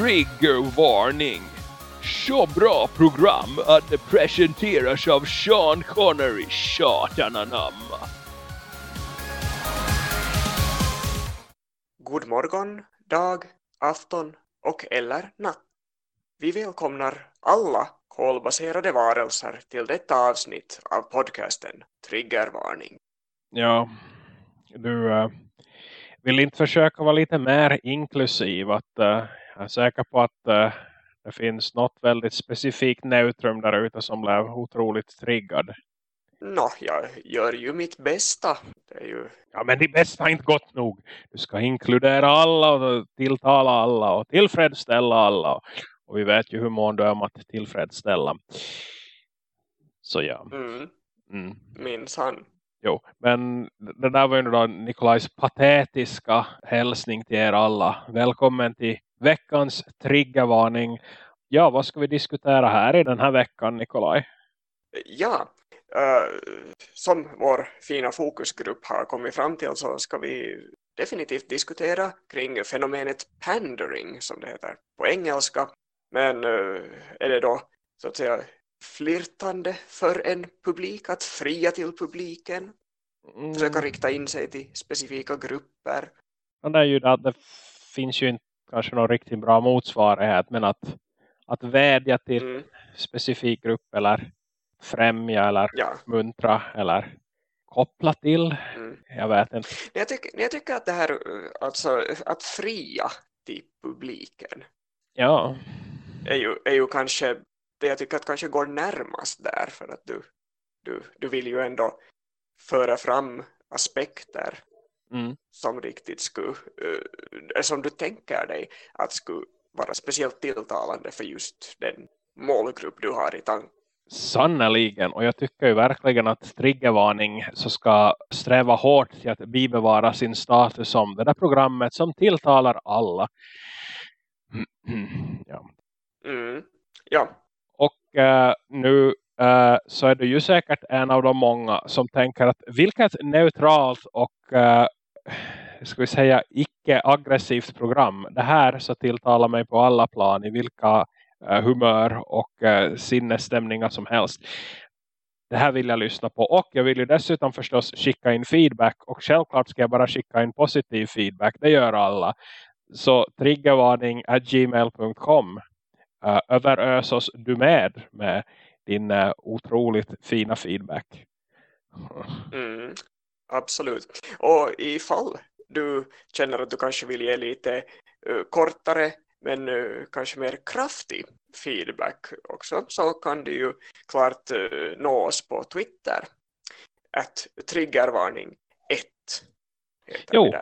Triggervarning! Så bra program att det presenteras av Sean Connery, satan anamma. God morgon, dag, afton och eller natt. Vi välkomnar alla kolbaserade varelser till detta avsnitt av podcasten Triggervarning. Ja, du äh, vill inte försöka vara lite mer inklusiv. Att, äh, jag är säker på att äh, det finns något väldigt specifikt neutrum där ute som blev otroligt triggad. Nå, jag gör ju mitt bästa. Det är ju... Ja, men det bästa har inte gått nog. Du ska inkludera alla och tilltala alla och tillfredsställa alla. Och vi vet ju hur mån du är om att tillfredsställa. Så ja. Mm, Mm. minns han. Jo, men det där var ju då Nikolajs patetiska hälsning till er alla. Välkommen till veckans triggervarning. Ja, vad ska vi diskutera här i den här veckan, Nikolaj? Ja, eh, som vår fina fokusgrupp har kommit fram till så ska vi definitivt diskutera kring fenomenet pandering som det heter på engelska. Men eh, är det då så att säga flirtande för en publik att fria till publiken? Mm. Försöka rikta in sig till specifika grupper? Det är ju att det finns ju inte kanske någon riktigt bra motsvarighet men att, att vädja till Mm, specifik grupp eller främja eller ja. muntra eller koppla till. Mm. Jag vet inte. Jag, tycker, jag tycker att det här, eh, alltså att fria till publiken Ja, är ju, är ju kanske det jag tycker att kanske går närmast där för att du, du, du vill ju ändå föra fram aspekter mm. som riktigt skulle, eh, som du tänker dig att skulle vara speciellt tilltalande för just den målgrupp du har i tanken. Sannoliken, och jag tycker ju verkligen att triggervarning så ska sträva hårt till att bibevara sin status som det där programmet som tilltalar alla. ja. Mm. Ja, Och eh, nu eh, så är du ju säkert en av de många som tänker att vilket neutralt och eh, ska vi säga icke-aggressivt program. Det här så tilltalar mig på alla plan i vilka eh, humör och eh, sinnesstämningar som helst. Det här vill jag lyssna på och jag vill ju dessutom förstås skicka in feedback och självklart ska jag bara skicka in positiv feedback. Det gör alla. Så triggervarning at gmail.com uh, eh, överös oss du med med din uh, otroligt fina feedback. Mm, absolut. Och ifall du känner att du kanske vill ge lite eh, kortare men eh, kanske mer kraftig feedback också så kan du ju klart uh, nå oss på Twitter. Att triggervarning 1 heter Jo.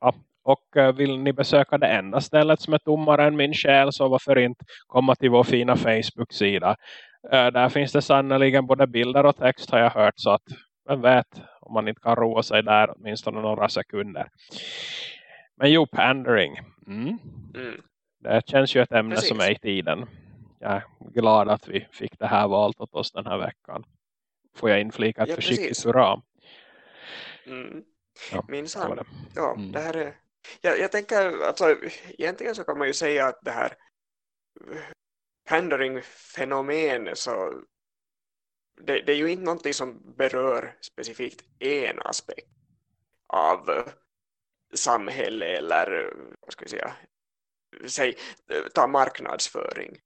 Ja. Och uh, vill ni besöka det enda stället som är tommare än min själ så varför inte komma till vår fina Facebook-sida. Uh, där finns det sannoliken både bilder och text har jag hört så att vem vet om man inte kan roa sig där åtminstone några sekunder. Men jo, pandering. Mm. Mm. Det känns ju ett ämne Precis. som är i tiden. Jag är glad att vi fick det här valt åt oss den här veckan. Får jag inflika ett Ja, försiktigt hurra. Mm. Ja, Minsann. det. Ja, Mm. det här är... Jag, jag tänker, alltså, egentligen så kan man ju säga att det här pandering-fenomenet så det, det är ju inte någonting som berör specifikt en aspekt av samhälle eller vad ska vi säga, säg, ta marknadsföring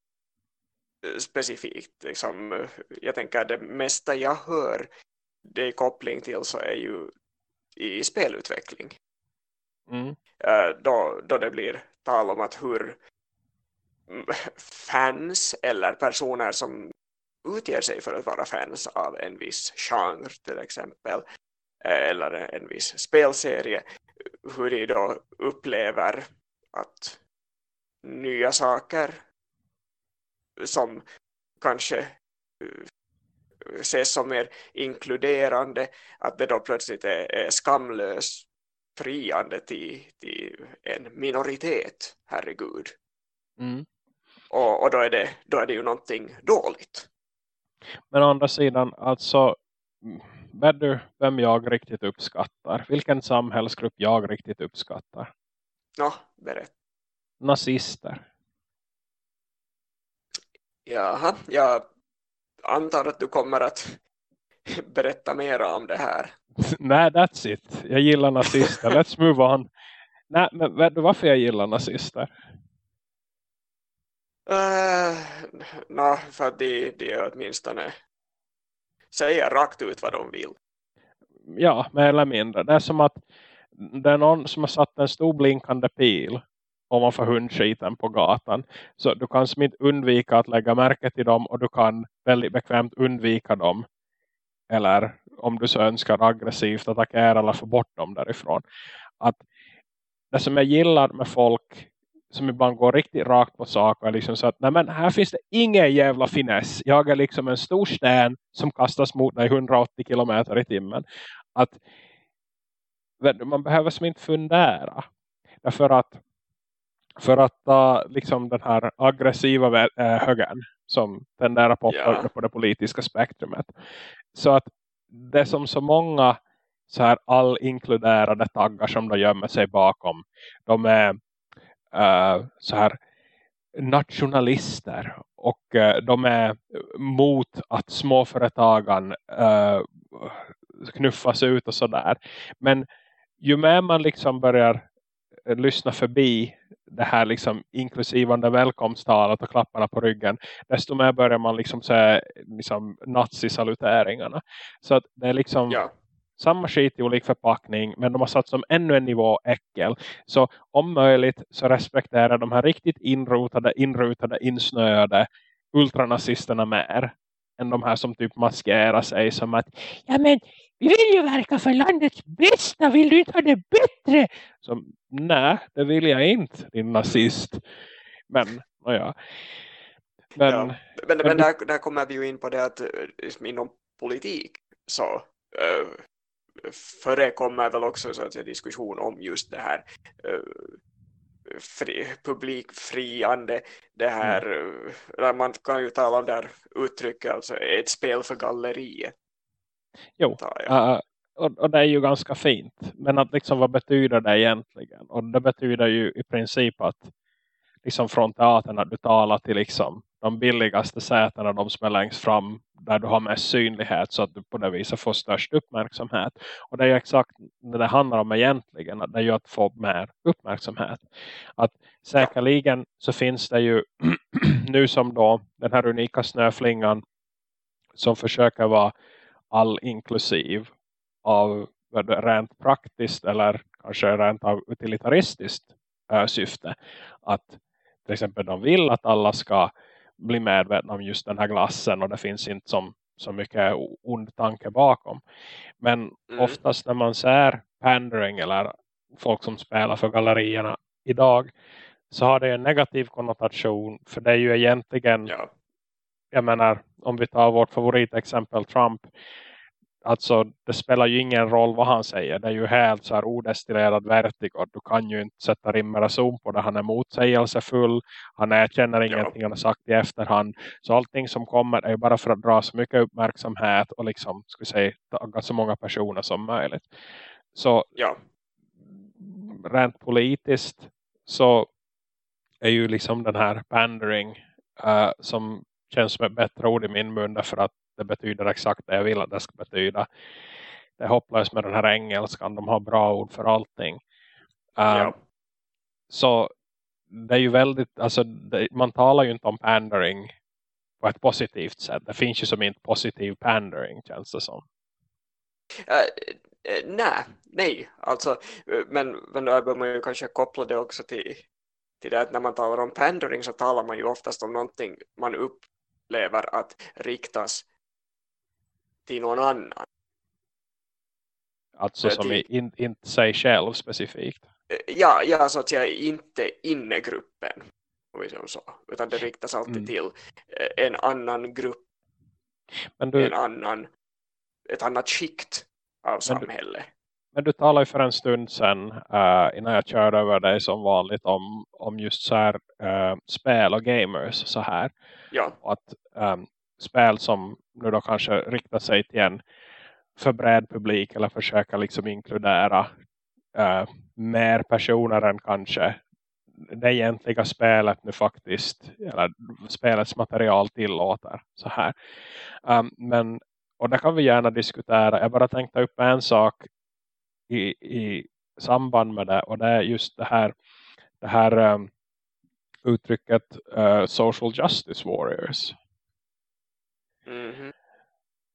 specifikt. Liksom, jag tänker att det mesta jag hör det är koppling till så är ju i spelutveckling. Mm. Eh, då, då det blir tal om att hur fans eller personer som utger sig för att vara fans av en viss genre till exempel eh, eller en viss spelserie hur de då upplever att nya saker som kanske eh, ses som mer inkluderande att det då plötsligt är, är skamlöst friande till, till en minoritet, herregud. Mm. Och, och då, är det, då är det ju någonting dåligt. Men å andra sidan, alltså vet du vem jag riktigt uppskattar? Vilken samhällsgrupp jag riktigt uppskattar? Nå, berätta. nazister. Jaha, jag antar att du kommer att berätta mer om det här. Nej, that's it. Jag gillar nazister. Let's move on. Nej, men vet du varför jag gillar nazister? Uh, no, för att de, de åtminstone säger rakt ut vad de vill. Ja, mer eller mindre. Det är som att det är någon som har satt en stor blinkande pil om man får hundskiten på gatan. Så du kan som inte undvika att lägga märke till dem och du kan väldigt bekvämt undvika dem. Eller om du så önskar aggressivt attackera eller få bort dem därifrån. Att det som jag gillar med folk som ibland går riktigt rakt på sak och liksom så att nej men här finns det ingen jävla finess. Jag är liksom en stor sten som kastas mot dig 180 km i timmen. Att man behöver som inte fundera. Därför att för att ta liksom den här aggressiva äh, högern som tenderar poppa yeah. på det politiska spektrumet. Så att det som så många så här all inkluderade taggar som de gömmer sig bakom. De är uh, så här nationalister och uh, de är mot att småföretagen uh, knuffas ut och sådär. Men ju mer man liksom börjar lyssna förbi det här liksom inklusivande välkomsttalet och klapparna på ryggen desto mer börjar man liksom se liksom nazisaluteringarna. Så att det är liksom ja samma skit i olik förpackning men de har satt som ännu en nivå äckel. Så om möjligt så respekterar de här riktigt inrotade, inrutade, insnöade ultranazisterna mer än de här som typ maskerar sig som att ja men vi vill ju verka för landets bästa, vill du inte ha det bättre? Så nej, det vill jag inte, din nazist. Men, ja. Men, ja, men, men, men där, där kommer vi ju in på det att liksom inom politik så uh, förekommer väl också så att säga, diskussion om just det här uh, fri, publikfriande det här, mm. man kan ju tala om det här uttrycket alltså ett spel för galleriet? Jo, uh, och, och, det är ju ganska fint. Men att liksom vad betyder det egentligen? Och det betyder ju i princip att liksom från teatern att du talar till liksom de billigaste sätena, de som är längst fram där du har mest synlighet så att du på det viset får störst uppmärksamhet. Och det är ju exakt det det handlar om egentligen, att det är ju att få mer uppmärksamhet. Att säkerligen så finns det ju nu som då den här unika snöflingan som försöker vara all inklusiv av rent praktiskt eller kanske rent av utilitaristiskt äh, syfte. Att till exempel de vill att alla ska bli medvetna om just den här glassen och det finns inte som, så mycket ond tanke bakom. Men mm. oftast när man ser pandering eller folk som spelar för gallerierna idag så har det en negativ konnotation för det är ju egentligen ja. jag menar om vi tar vårt favoritexempel Trump alltså det spelar ju ingen roll vad han säger. Det är ju helt så här odestillerad vertigo. Du kan ju inte sätta rimmer och zoom på det. Han är motsägelsefull. Han erkänner ingenting han har sagt i efterhand. Så allting som kommer är ju bara för att dra så mycket uppmärksamhet och liksom, ska vi säga, tagga så många personer som möjligt. Så ja. rent politiskt så är ju liksom den här pandering uh, som känns som ett bättre ord i min mun därför att det betyder exakt det jag vill att det ska betyda. Det är hopplöst med den här engelskan. De har bra ord för allting. Uh, ja. Så det är ju väldigt, alltså det, man talar ju inte om pandering på ett positivt sätt. Det finns ju som inte positiv pandering känns det som. Uh, uh, nej, nej. Alltså, men, men då bör man ju kanske koppla det också till, till det att när man talar om pandering så talar man ju oftast om någonting man upplever att riktas till någon annan. Alltså som till, in, inte sig själv specifikt? Eh, ja, ja, så att säga inte innegruppen. Så, utan det riktas alltid mm. till eh, en annan grupp. Men du, en annan, ett annat skikt av samhället. Du, men du talade ju för en stund sedan uh, innan jag körde över dig som vanligt om, om just så här uh, spel och gamers så här. Ja. Och att um, spel som nu då kanske riktar sig till en för bred publik eller försöka liksom inkludera uh, mer personer än kanske det egentliga spelet nu faktiskt, eller spelets material tillåter så här. Um, men, och det kan vi gärna diskutera. Jag bara tänkte upp en sak i, i samband med det och det är just det här, det här um, uttrycket uh, social justice warriors. Mm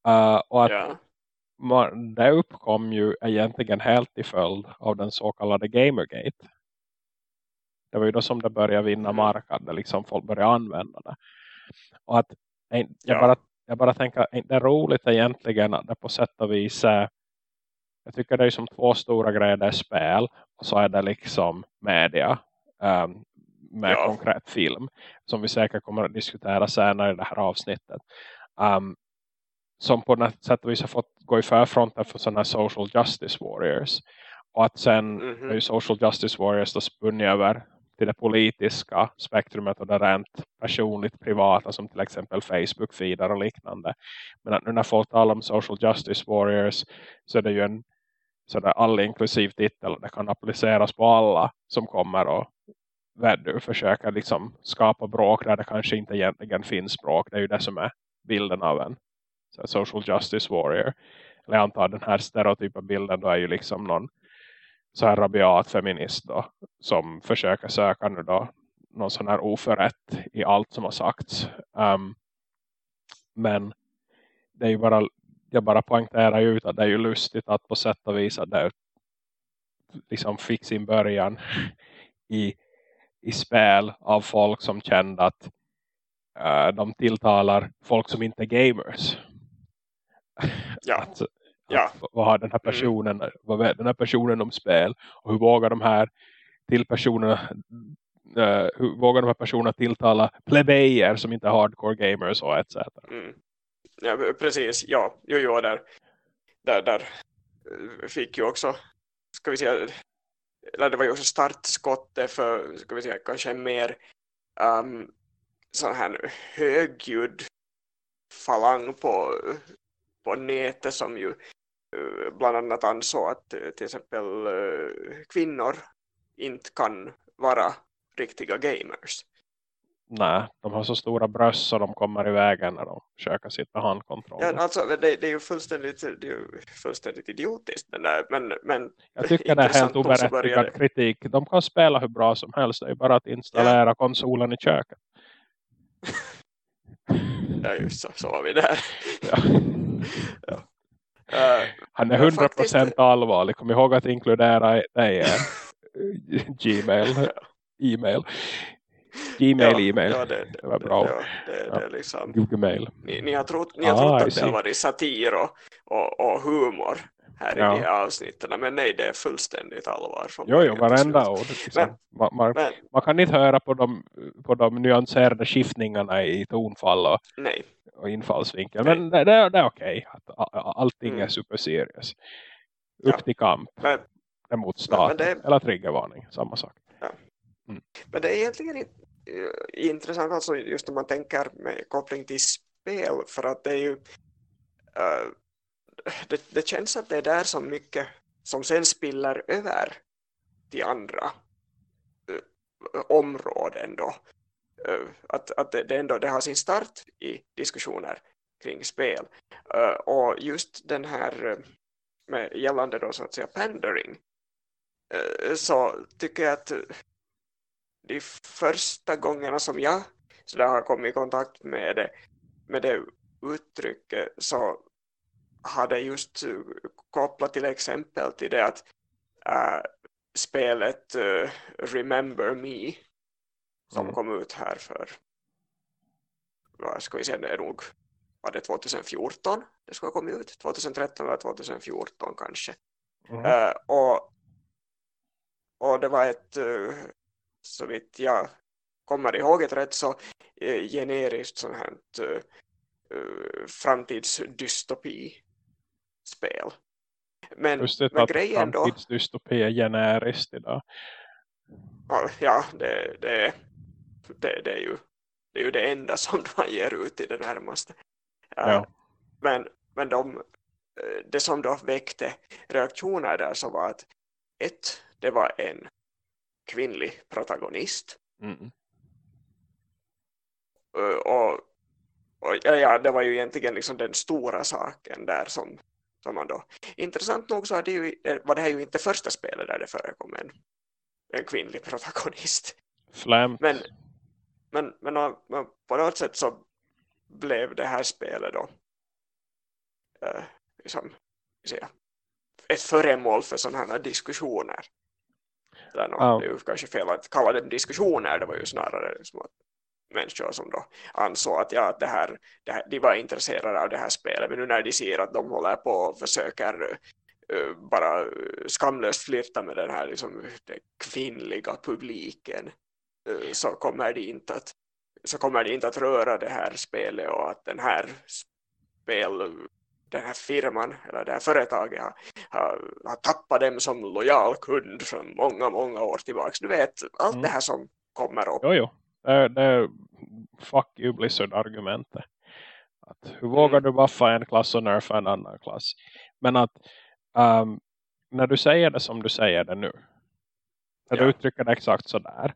uh, och att ja. man, det uppkom ju egentligen helt i följd av den så kallade Gamergate. Det var ju då som det började vinna Mm. marknad. Där liksom folk började använda det. Och att jag Ja. bara, jag bara tänker, det är roligt egentligen att det på sätt och vis jag tycker det är som två stora grejer. Det är spel och så är det liksom media ehm, med Ja. konkret film. Som vi säkert kommer att diskutera senare i det här avsnittet. Ehm, som på något sätt och vis har fått gå i förfronten för sådana här social justice warriors. Och att sen är ju social justice warriors då spunnit över till det politiska spektrumet och det rent personligt privata som till exempel Facebook-feeder och liknande. Men att nu när folk talar om social justice warriors så är det ju en sådär all-inklusiv titel. Det kan appliceras på alla som kommer och vet du, försöker liksom skapa bråk där det kanske inte egentligen finns bråk. Det är ju det som är bilden av en så här social justice warrior. Eller jag antar den här stereotypa bilden då är ju liksom någon så här rabiat feminist då, som försöker söka nu då någon sån här oförrätt i allt som har sagts. Um, men det är ju bara jag bara poängterar ju ut att det är ju lustigt att på sätt och vis att det liksom fick sin början i, i spel av folk som kände att de tilltalar folk som inte är gamers. Ja. Att, Ja. att, vad har den här personen vad vet den här personen om spel och hur vågar de här till personerna eh, hur vågar de här personerna tilltala plebejer som inte är hardcore gamers och etc. Mm. Ja, precis. Ja, jo, jo, där, där, där eh, fick ju också, ska vi säga, eller det var ju också startskottet för, ska vi säga, kanske mer um, sån här högljudd falang på, på nätet som ju eh, bland annat ansåg att eh, till exempel eh, kvinnor inte kan vara riktiga gamers. Nej, de har så stora bröst så de kommer i vägen när de försöker sitta handkontroll. Ja, alltså, det, det är ju fullständigt, det är ju fullständigt idiotiskt där, men, men Jag tycker det är helt oberättigad kritik. De kan spela hur bra som helst. Det är bara att installera konsolen i köket. Ja, just så, så var vi där. Ja. ja. Eh, Han är Men 100% faktiskt- allvarlig. Kom ihåg att inkludera i eh, Gmail. E-mail. Gmail, ja, e-mail. Ja, det, Det var bra. Ja, det, Ja. det liksom, Google Mail. ni, ni har trott, ni har Ah, trott att det har varit satir och, och, och humor här Ja. i de här avsnitten, men nej, det är fullständigt allvar. från Jo, jo, varenda ord. Liksom. Men- man, Men man kan inte höra på de, på de nyanserade skiftningarna i tonfall och, nej, och infallsvinkel. Nej. Men det, det, det är okej. att a- Allting Mm. är super serious. Upp Ja. till kamp. men, Det är mot men staten. det- Eller triggervarning. Samma sak. men det är egentligen inte, intressant alltså just om man tänker med koppling till spel, för att det är ju eh, det, det känns att det är där som mycket som sen spiller över till andra eh, områden då. Eh, att, att det, det, ändå, det har sin start i diskussioner kring spel. Eh, och just den här med gällande då så att säga pandering så tycker jag att de första gångerna som jag så där har kommit i kontakt med det, med det uttrycket så har det just eh, kopplat till exempel till det att äh, spelet eh, Remember Me som Mm. kom ut här för vad ska vi säga, det är nog var det 2014 det ska ha kommit ut 2013 eller 2014 kanske Mhm. Eh, och, och det var ett, så vitt jag kommer ihåg ett rätt så generiskt sånt här uh, framtidsdystopi-spel. Men, Lustigt men att grejen då, framtidsdystopi är generiskt idag. ja, det, det, det, det, är ju, det är ju det enda som man ger ut i det närmaste. Eh, Ja. Men, men de, eh, det som då väckte reaktioner där så var att ett, det var en kvinnlig protagonist. Mm. Uh, och, och ja, ja, det var ju egentligen liksom den stora saken där som, som man då... Intressant nog så det ju, var det här ju inte första spelet där det förekom en, en kvinnlig protagonist. Flämt. Men, men, men, på något sätt så blev det här spelet då uh, liksom, säga, ett föremål för sådana här diskussioner. Eller. Det är ju kanske fel att kalla det diskussioner, det var ju snarare liksom att människor som då ansåg att, ja, att det här, det här, de var intresserade av det här spelet, men nu när de ser att de håller på och försöker uh, bara skamlöst flirta med den här liksom, den kvinnliga publiken uh, så kommer de inte att så kommer de inte att röra det här spelet och att den här spel den här firman eller det här företaget har, har, har tappat dem som lojal kund från många, många år tillbaka. Du vet, allt Mm. det här som kommer upp. Jo, jo. Det, är- det fuck you Blizzard-argumentet. Att hur vågar Mm. du buffa en klass och nerfa en annan klass? Men att ehm, när du säger det som du säger det nu. När du Ja. uttrycker det exakt så där.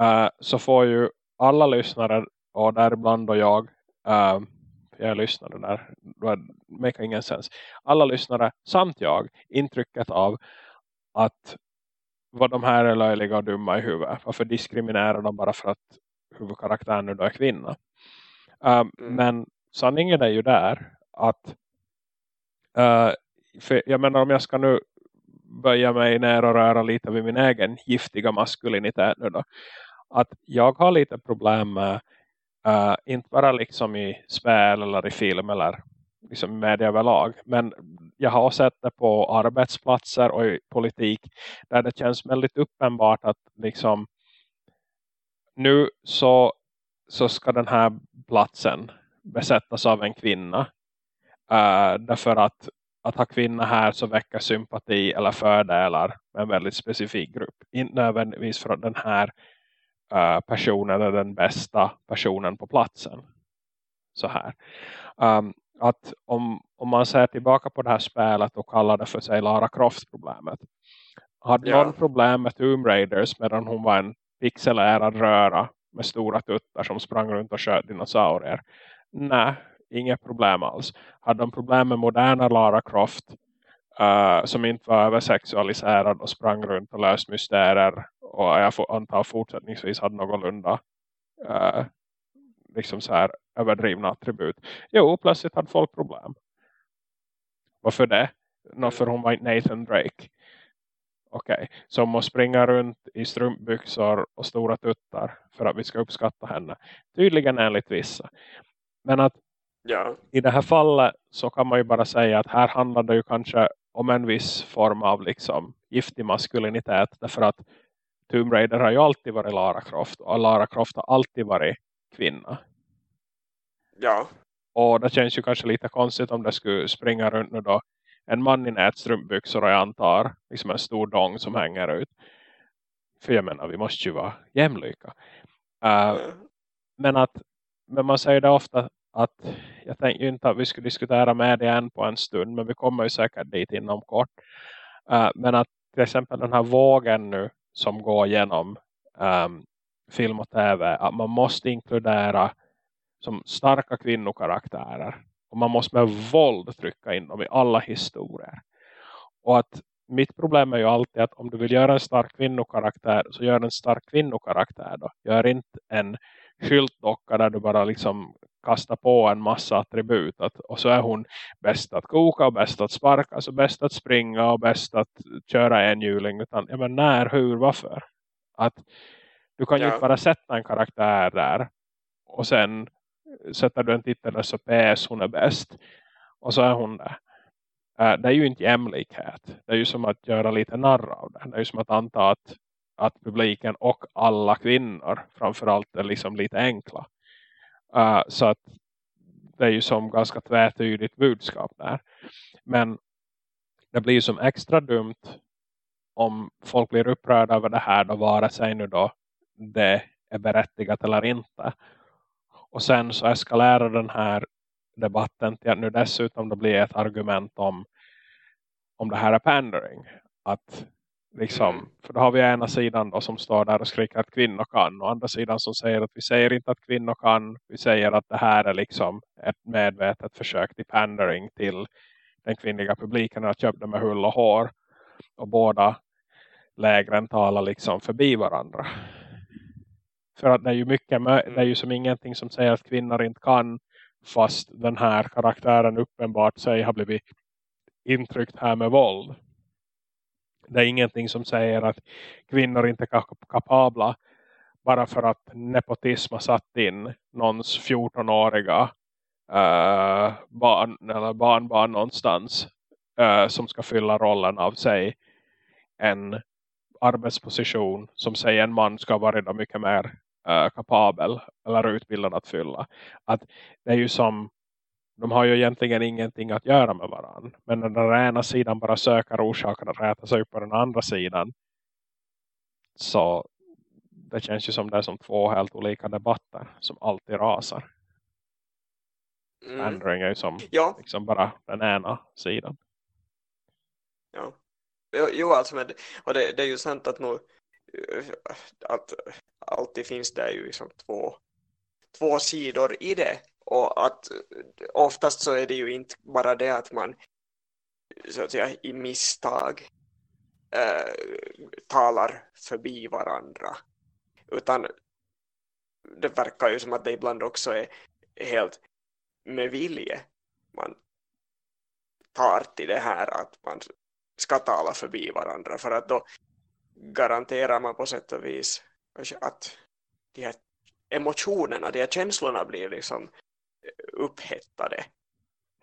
eh, så får ju alla lyssnare och däribland och jag. Um, jag lyssnade där. Det make ingen sens. Alla lyssnare samt jag intrycket av att vad de här är löjliga och dumma i huvudet. Varför diskriminerar de bara för att huvudkaraktären nu då är kvinna? Um, Mm. Men sanningen är ju där att uh, jag menar om jag ska nu böja mig ner och röra lite vid min egen giftiga maskulinitet nu då. Att jag har lite problem med uh, inte bara liksom i spel eller i film eller liksom media överlag. Men jag har sett det på arbetsplatser och i politik där det känns väldigt uppenbart att liksom nu så, så ska den här platsen besättas av en kvinna. Uh, därför att att ha kvinna här så väcker sympati eller fördelar med en väldigt specifik grupp. Inte nödvändigtvis för att den här uh, personen är den bästa personen på platsen. Så här. Um, att om, om man ser tillbaka på det här spelet och kallar det för sig Lara Croft-problemet. Hade Ja. någon problem med Tomb Raiders medan hon var en pixelerad röra med stora tuttar som sprang runt och sköt dinosaurier? Nej, inget problem alls. Hade de problem med moderna Lara Croft uh, som inte var översexualiserad och sprang runt och löst mysterier och jag får antar fortsättningsvis hade någorlunda uh, liksom så här överdrivna attribut. Jo, plötsligt hade folk problem. Varför det? Nå, för hon var inte Nathan Drake. Okej, okay. hon måste springa runt i strumpbyxor och stora tuttar för att vi ska uppskatta henne. Tydligen enligt vissa. Men att Ja, i det här fallet så kan man ju bara säga att här handlar det ju kanske om en viss form av liksom giftig maskulinitet. Därför att Tomb Raider har ju alltid varit Lara Croft och Lara Croft har alltid varit kvinna. ja, Och det känns ju kanske lite konstigt om det skulle springa runt nu då en man i nätstrumpbyxor och jag antar liksom en stor dong som hänger ut. För jag menar, vi måste ju vara jämlika. Uh, men att men man säger det ofta att jag tänker inte att vi skulle diskutera med det än på en stund. Men vi kommer ju säkert dit inom kort. Uh, men att till exempel den här vågen nu som går genom um, film och tv. Att man måste inkludera som starka kvinnokaraktärer. Och man måste med våld trycka in dem i alla historier. Och att mitt problem är ju alltid att om du vill göra en stark kvinnokaraktär så gör en stark kvinnokaraktär då. Gör inte en skyltdocka där du bara liksom kastar på en massa attribut. Att, och så är hon bäst att koka och bäst att sparka. Så bäst att springa och bäst att köra en hjuling. Utan, ja men när, hur, varför? Att du kan ju Ja. inte bara sätta en karaktär där. Och sen sätter du en titel så PS hon är bäst. Och så är hon där. Eh, det är ju inte jämlikhet. Det är ju som att göra lite narr av det. Det är ju som att anta att, att publiken och alla kvinnor framförallt är liksom lite enkla. Eh, så att det är ju som ganska tvättydigt budskap där. Men det blir ju som extra dumt om folk blir upprörda över det här då vare sig nu då det är berättigat eller inte. Och sen så eskalerar den här debatten till att nu dessutom det blir ett argument om om det här är pandering. Att Liksom, Mm. För då har vi ena sidan då som står där och skriker att kvinnor kan. Och andra sidan som säger att vi säger inte att kvinnor kan. Vi säger att det här är liksom ett medvetet försök till pandering till den kvinnliga publiken. Att köpa med hull och hår. Och båda lägren talar liksom förbi varandra. För att det är ju mycket, det är ju som ingenting som säger att kvinnor inte kan. Fast den här karaktären uppenbart sig har blivit intryckt här med våld. Det är ingenting som säger att kvinnor inte är kapabla bara för att nepotism har satt in någons 14-åriga eh, barn eller barnbarn någonstans eh, som ska fylla rollen av sig en arbetsposition som säger en man ska vara redan mycket mer eh, kapabel eller utbildad att fylla. Att det är ju som de har ju egentligen ingenting att göra med varandra. Men när den ena sidan bara söker orsaker att räta sig upp på den andra sidan. Så det känns ju som det är som två helt olika debatter som alltid rasar. Mm. Är ju som Ja, liksom bara den ena sidan. ja. Jo, alltså, men, och det, det är ju sant att, nog, att alltid finns det ju liksom två, två sidor i det. Och att oftast så är det ju inte bara det att man så att säga i misstag eh, talar förbi varandra. Utan det verkar ju som att det ibland också är helt med vilje man tar till det här att man ska tala förbi varandra för att då garanterar man på sätt och vis att de här emotionerna, de här känslorna blir liksom upphettade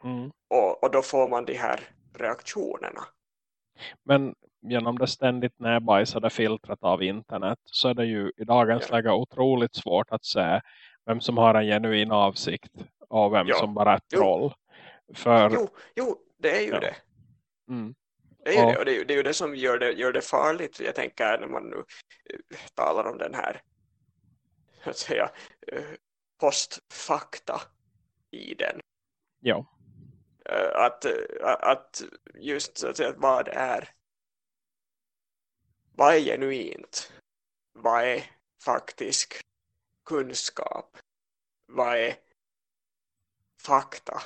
Mm. och, och då får man de här reaktionerna. Men genom det ständigt närbajsade filtret av internet så är det ju i dagens Ja. läge otroligt svårt att se vem som har en genuin avsikt och vem Ja. som bara är ett troll. För, Jo, jo, det är ju Ja. det. mm, Det är ju Ja. det, och det är, det är ju det som gör det, gör det farligt. Jag tänker när man nu eh, talar om den här att säga, eh, postfakta i den. ja. Eh, Att, att just så att säga, vad är vad är genuint? Vad är faktisk kunskap? Vad är fakta?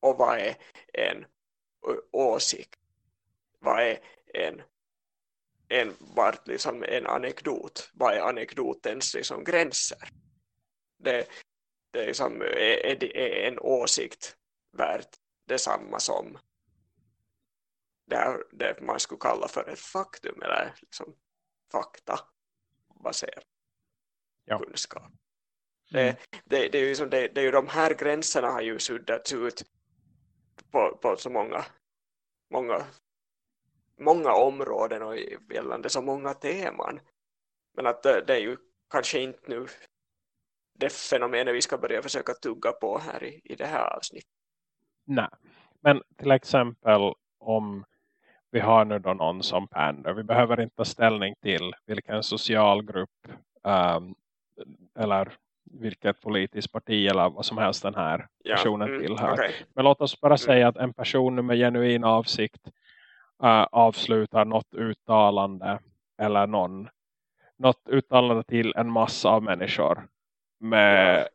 Och vad är en åsikt? Vad är en, en, vart liksom en anekdot? Vad är anekdotens liksom gränser? Det, det är, liksom, är, är, det- en åsikt värt detsamma som det, här, det man skulle kalla för ett faktum eller liksom fakta baserat Ja. kunskap. Mm. Det, det, det, är ju som det, det är ju de här gränserna har ju suddats ut på, på så många, många, många områden och gällande så många teman. Men att det, det är ju kanske inte nu det fenomenet vi ska börja försöka tugga på här i, i det här avsnittet. Nej. Men till exempel om vi har nu då någon som pander. Vi behöver inte ta ställning till vilken social grupp ehm, eller vilket politiskt parti eller vad som helst den här Ja, personen mm, tillhör. okej. Men låt oss bara säga att en person med genuin avsikt eh, avslutar något uttalande eller någon, något uttalande till en massa av människor med,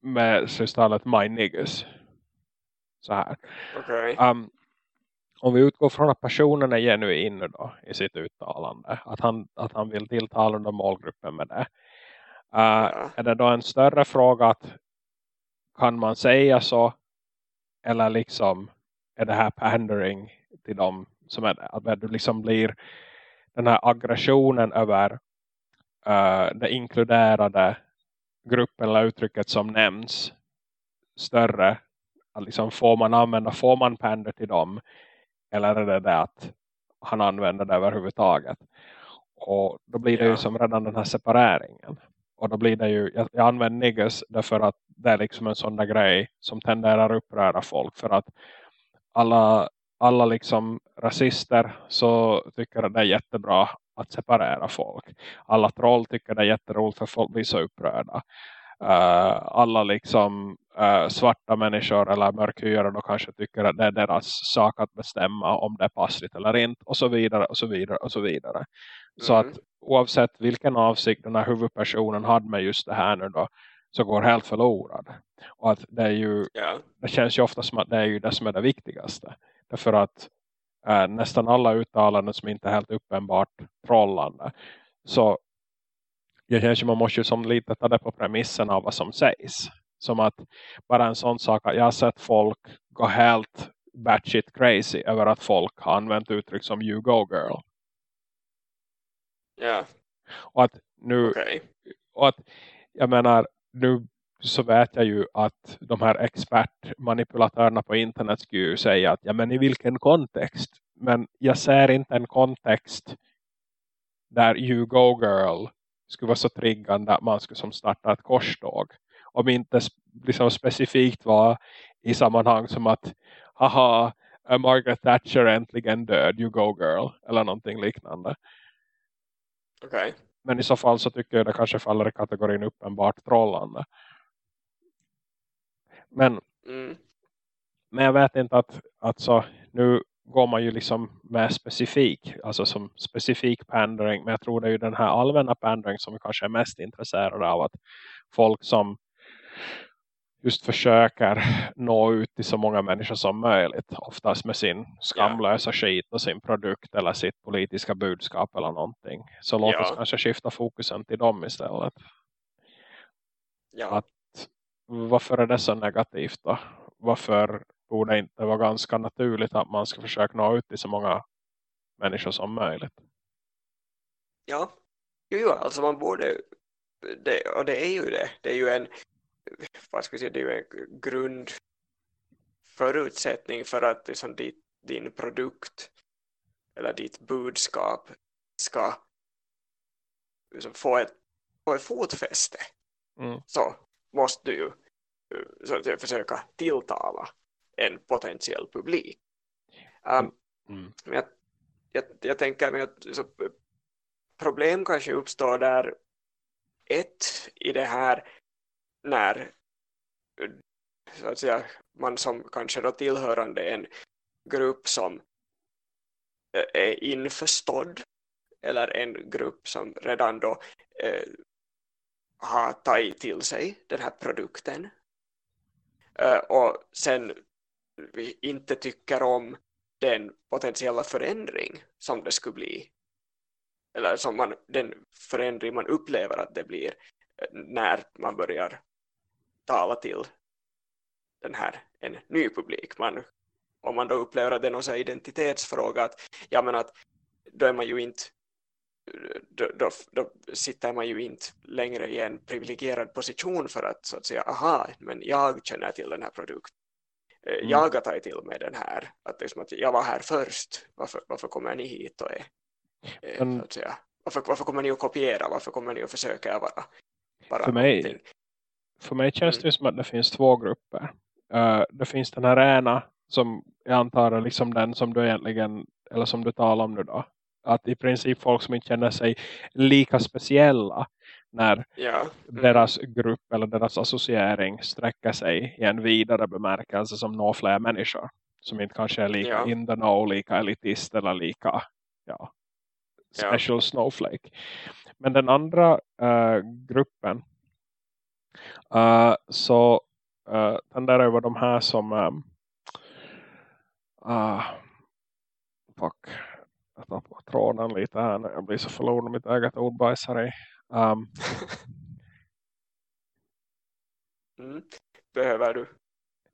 med systemet My Niggas. Så här. Okej. Um, om vi utgår från att personen är genuin nu då i sitt uttalande. Att han, att han vill tilltala under målgruppen med det. Uh, Ja. Är det då en större fråga att kan man säga så? Eller liksom är det här pandering till dem som är att du liksom blir den här aggressionen över uh, det inkluderade gruppen eller uttrycket som nämns större. Att liksom får man använda, får man pander till dem? Eller är det det att han använder det överhuvudtaget? Och då blir det Ja. ju som redan den här separeringen. Och då blir det ju, jag, jag använder niggas därför att det är liksom en sån där grej som tenderar att uppröra folk. För att alla, alla liksom rasister så tycker det är jättebra att separera folk. Alla troll tycker det är jätteroligt för folk blir så upprörda. uh, alla liksom uh, svarta människor eller mörkhyade då kanske tycker att det är deras sak att bestämma om det är passligt eller inte och så vidare och så vidare och så vidare. Mm. Så att oavsett vilken avsikt den här huvudpersonen hade med just det här nu då så går helt förlorad. Och att det är ju yeah. det känns ju ofta som att det är ju det som är det viktigaste. Därför att äh, nästan alla uttalanden som inte är helt uppenbart trollande så känns ju man måste ju som lite ta det på premissen av vad som sägs. Som att bara en sån sak att jag har sett folk gå helt batshit crazy över att folk har använt uttryck som you go girl. Ja. Och att nu okay. och att jag menar nu så vet jag ju att de här expertmanipulatörerna på internet skulle ju säga att ja men i vilken kontext? Men jag ser inte en kontext där you go girl skulle vara så triggande att man skulle som starta ett korståg. Om inte liksom specifikt var i sammanhang som att haha, Margaret Thatcher äntligen död, you go girl. Eller någonting liknande. Okej. Okay. Men i så fall så tycker jag det kanske faller i kategorin uppenbart trollande. Men, mm. men jag vet inte att alltså, nu går man ju liksom med specifik, alltså som specifik pandering. Men jag tror det är ju den här allmänna pandering som vi kanske är mest intresserade av. Att folk som just försöker nå ut till så många människor som möjligt. Oftast med sin skamlösa ja. skit och sin produkt eller sitt politiska budskap eller någonting. Så låt ja. oss kanske skifta fokusen till dem istället. Ja. Att, varför är det så negativt då? Varför borde det inte vara ganska naturligt att man ska försöka nå ut till så många människor som möjligt? Ja, jo, jo alltså man borde det, och det är ju det. Det är ju en vad ska jag säga, det är ju en grundförutsättning för att liksom, dit, din produkt eller ditt budskap ska liksom, få, ett, få ett fotfäste mm. så måste du ju så att försöka tilltala en potentiell publik. Um, mm. jag, jag, jag tänker mig att så, problem kanske uppstår där ett i det här när så att säga, man som kanske då tillhörande en grupp som är införstådd eller en grupp som redan då eh, har tagit till sig den här produkten eh, Eh, och sen vi inte tycker om den potentiella förändring som det skulle bli eller som man, den förändring man upplever att det blir eh, när man börjar tala till den här en ny publik. Man, om man då upplever att det är någon identitetsfråga att, ja, men att då är man ju inte då, då, då, sitter man ju inte längre i en privilegierad position för att så att säga, aha, men jag känner till den här produkten. Eh, mm. Jag har tagit till mig den här. Att, liksom att jag var här först. Varför, varför kommer ni hit och är, mm. så att säga, varför, varför kommer ni att kopiera? Varför kommer ni att försöka vara, vara för mig, någonting? för mig känns det mm. som att det finns två grupper. Uh, det finns den här ena som jag antar är liksom den som du egentligen, eller som du talar om nu då. Att i princip folk som inte känner sig lika speciella när ja. mm. deras grupp eller deras associering sträcker sig i en vidare bemärkelse som når fler människor. Som inte kanske är lika ja. in the know, lika elitist eller lika ja, special ja. snowflake. Men den andra uh, gruppen Uh, så uh, tenderar över de här som uh, fuck jag på tråden lite här när jag blir så förlorad mitt eget ordbajsare um, mm. behöver du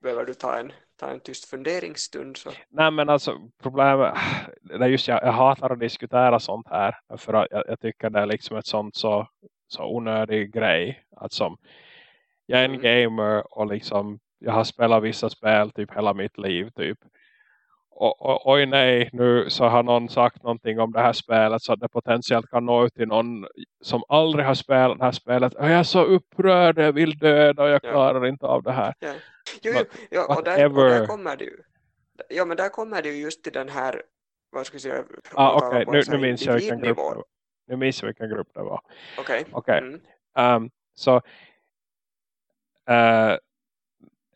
behöver du ta en, ta en tyst funderingsstund så. Nej men alltså problemet det är just jag, jag hatar att diskutera sånt här för att jag, jag tycker det är liksom ett sånt så, så onödig grej att som jag är en mm. gamer och liksom jag har spelat vissa spel typ hela mitt liv typ. Oj nej, nu så har någon sagt någonting om det här spelet så att det potentiellt kan nå ut till någon som aldrig har spelat det här spelet. Jag är så upprörd, jag vill döda och jag klarar ja. inte av det här. Ja. Jo, jo, ja, och, där, och där kommer det ju. Ja, men där kommer det ju just till den här, vad ska jag säga, ah, okay. nu, nu minns jag vilken grupp det var. Nu minns jag vilken grupp det var. Okej. Okay. okay. Mm. Um, så äh,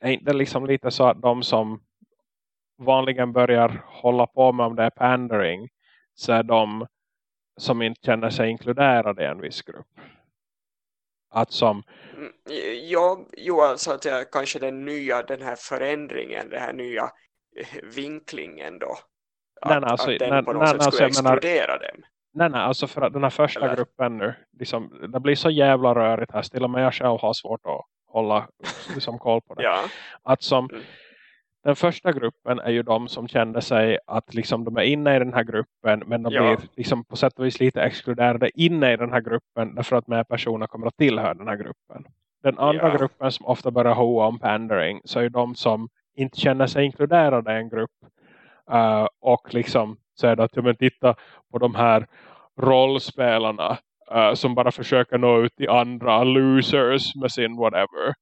är inte liksom lite så att de som vanligen börjar hålla på med om det är pandering så är de som inte känner sig inkluderade i en viss grupp. Att som... Mm, ja, jo, alltså att jag, kanske den nya, den här förändringen, den här nya eh, vinklingen då. Att, nej, alltså, att den nej, på något nej, sätt skulle alltså, exkludera menar, dem. Nej, nej, alltså för den här första Eller? gruppen nu, liksom, det blir så jävla rörigt här. Till och med jag själv har svårt att hålla liksom, koll på det. ja. Att som, mm. Den första gruppen är ju de som kände sig att liksom, de är inne i den här gruppen men de ja. blir liksom, på sätt och vis lite exkluderade inne i den här gruppen därför att mer personer kommer att tillhöra den här gruppen. Den andra ja. gruppen som ofta börjar hoa om pandering så är de som inte känner sig inkluderade i en grupp uh, och liksom säger att ja, men titta på de här rollspelarna uh, som bara försöker nå ut till andra losers med sin whatever.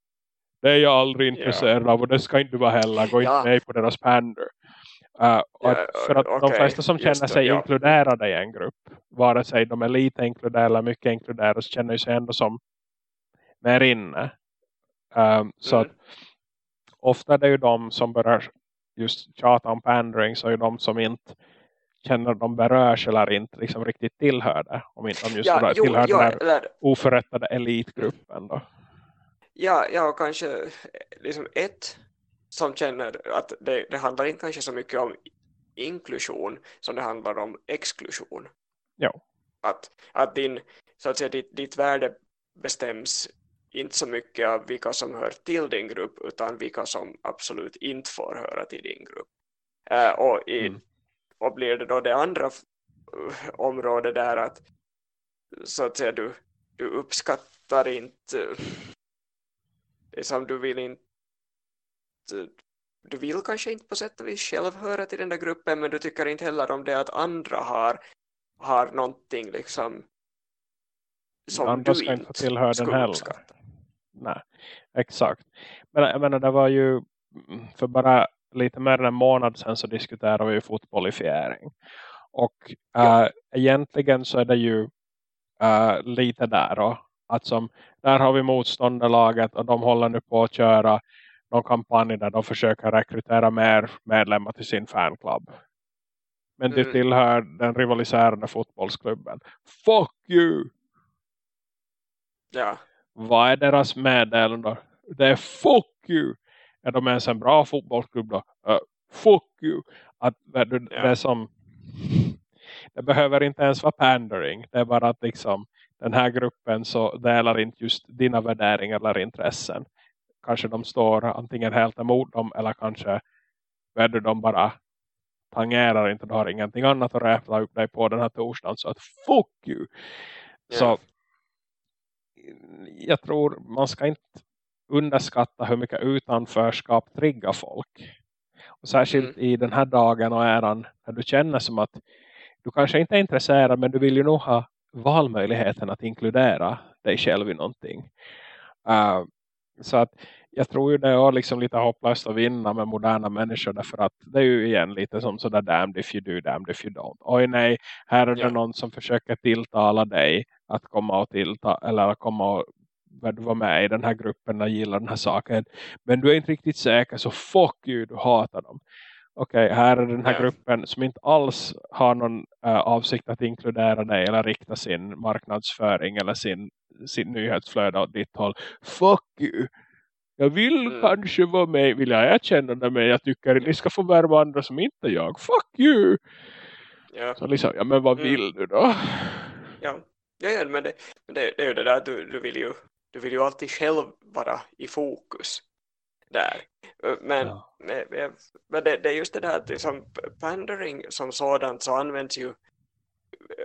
Det är jag aldrig intresserad yeah. av och det ska inte vara heller. Gå ja. inte med på deras pander. Uh, yeah, att för att okay. de flesta som känner sig det, inkluderade i en grupp, vare sig de är lite inkluderade eller mycket inkluderade, så känner sig ändå som mer inne. Um, så mm. att ofta är det ju de som börjar just tjata om pandering så är de som inte känner de berörs eller inte liksom riktigt tillhör det. Om inte de just ja, jo, tillhör jo, den här eller... oförrättade elitgruppen då. Ja, ja och kanske liksom ett som känner att det, det handlar inte kanske så mycket om inklusion som det handlar om exklusion. Ja. Att, att din, så att säga, ditt, ditt värde bestäms inte så mycket av vilka som hör till din grupp utan vilka som absolut inte får höra till din grupp. Uh, och, i, mm. och blir det då det andra området där att så att säga du, du uppskattar inte det som du vill inte du vill kanske inte på sätt och vis själv höra till den där gruppen men du tycker inte heller om det att andra har, har någonting liksom som andra du inte tillhöra den heller. Uppskatta nej, exakt. Men jag menar, det var ju för bara lite mer än en månad sedan så diskuterade vi ju fotbollifiering. Och ja. äh, egentligen så är det ju äh, lite där då. Att som, där har vi motståndarlaget och de håller nu på att köra någon kampanj där de försöker rekrytera mer medlemmar till sin fanklubb. Men det mm. tillhör den rivaliserande fotbollsklubben. Fuck you! Ja vad är deras meddelande? Det är fuck you. Är de ens en bra fotbollsklubb då? Uh, fuck you. Att, det, det är som det behöver inte ens vara pandering. Det är bara att liksom den här gruppen så delar inte just dina värderingar eller intressen. Kanske de står antingen helt emot dem eller kanske väder de bara tangerar inte. Du har ingenting annat att räkna upp dig på den här torsdagen. Så att fuck you. Yeah. Så jag tror man ska inte underskatta hur mycket utanförskap triggar folk. Och särskilt mm. i den här dagen och äran när du känner som att du kanske inte är intresserad men du vill ju nog ha valmöjligheten att inkludera dig själv i någonting. Uh, så att jag tror ju det är liksom lite hopplöst att vinna med moderna människor därför att det är ju igen lite som sådär damned if you do, damned if you don't. Oj nej, här är det ja. någon som försöker tilltala dig att komma och tillta eller komma och vara med i den här gruppen och gilla den här saken. Men du är inte riktigt säker så fuck you, du hatar dem. Okej, okay, här är den här ja. gruppen som inte alls har någon uh, avsikt att inkludera dig eller rikta sin marknadsföring eller sin, sin nyhetsflöde åt ditt håll. Fuck you! Jag vill mm. kanske vara med, vill jag erkänna det, men jag tycker ni ska få värva andra som inte jag. Fuck you! Ja. Så liksom, ja men vad mm. vill du då? Ja, ja, ja men, det, men det, det är ju det där, du, du, vill ju, du vill ju alltid själv vara i fokus där. Men, ja. men, det, det, är just det där att liksom, pandering som sådant så används ju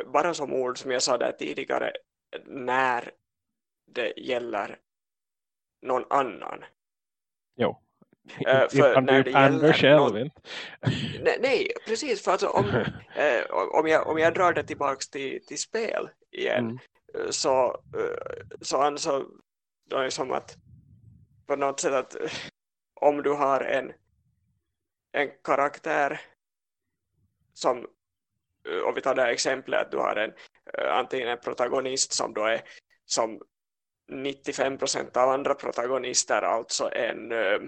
bara som ord som jag sa där tidigare när det gäller någon annan. Jo. Uh, för när det gäller själv någon... nej, nej, precis. För alltså, om, om, jag, om jag drar det tillbaka till, till spel igen mm. så, så ansåg de som att på något sätt att om du har en, en karaktär som om vi tar det här exemplet att du har en antingen en protagonist som då är som 95% av andra protagonister alltså en, eh,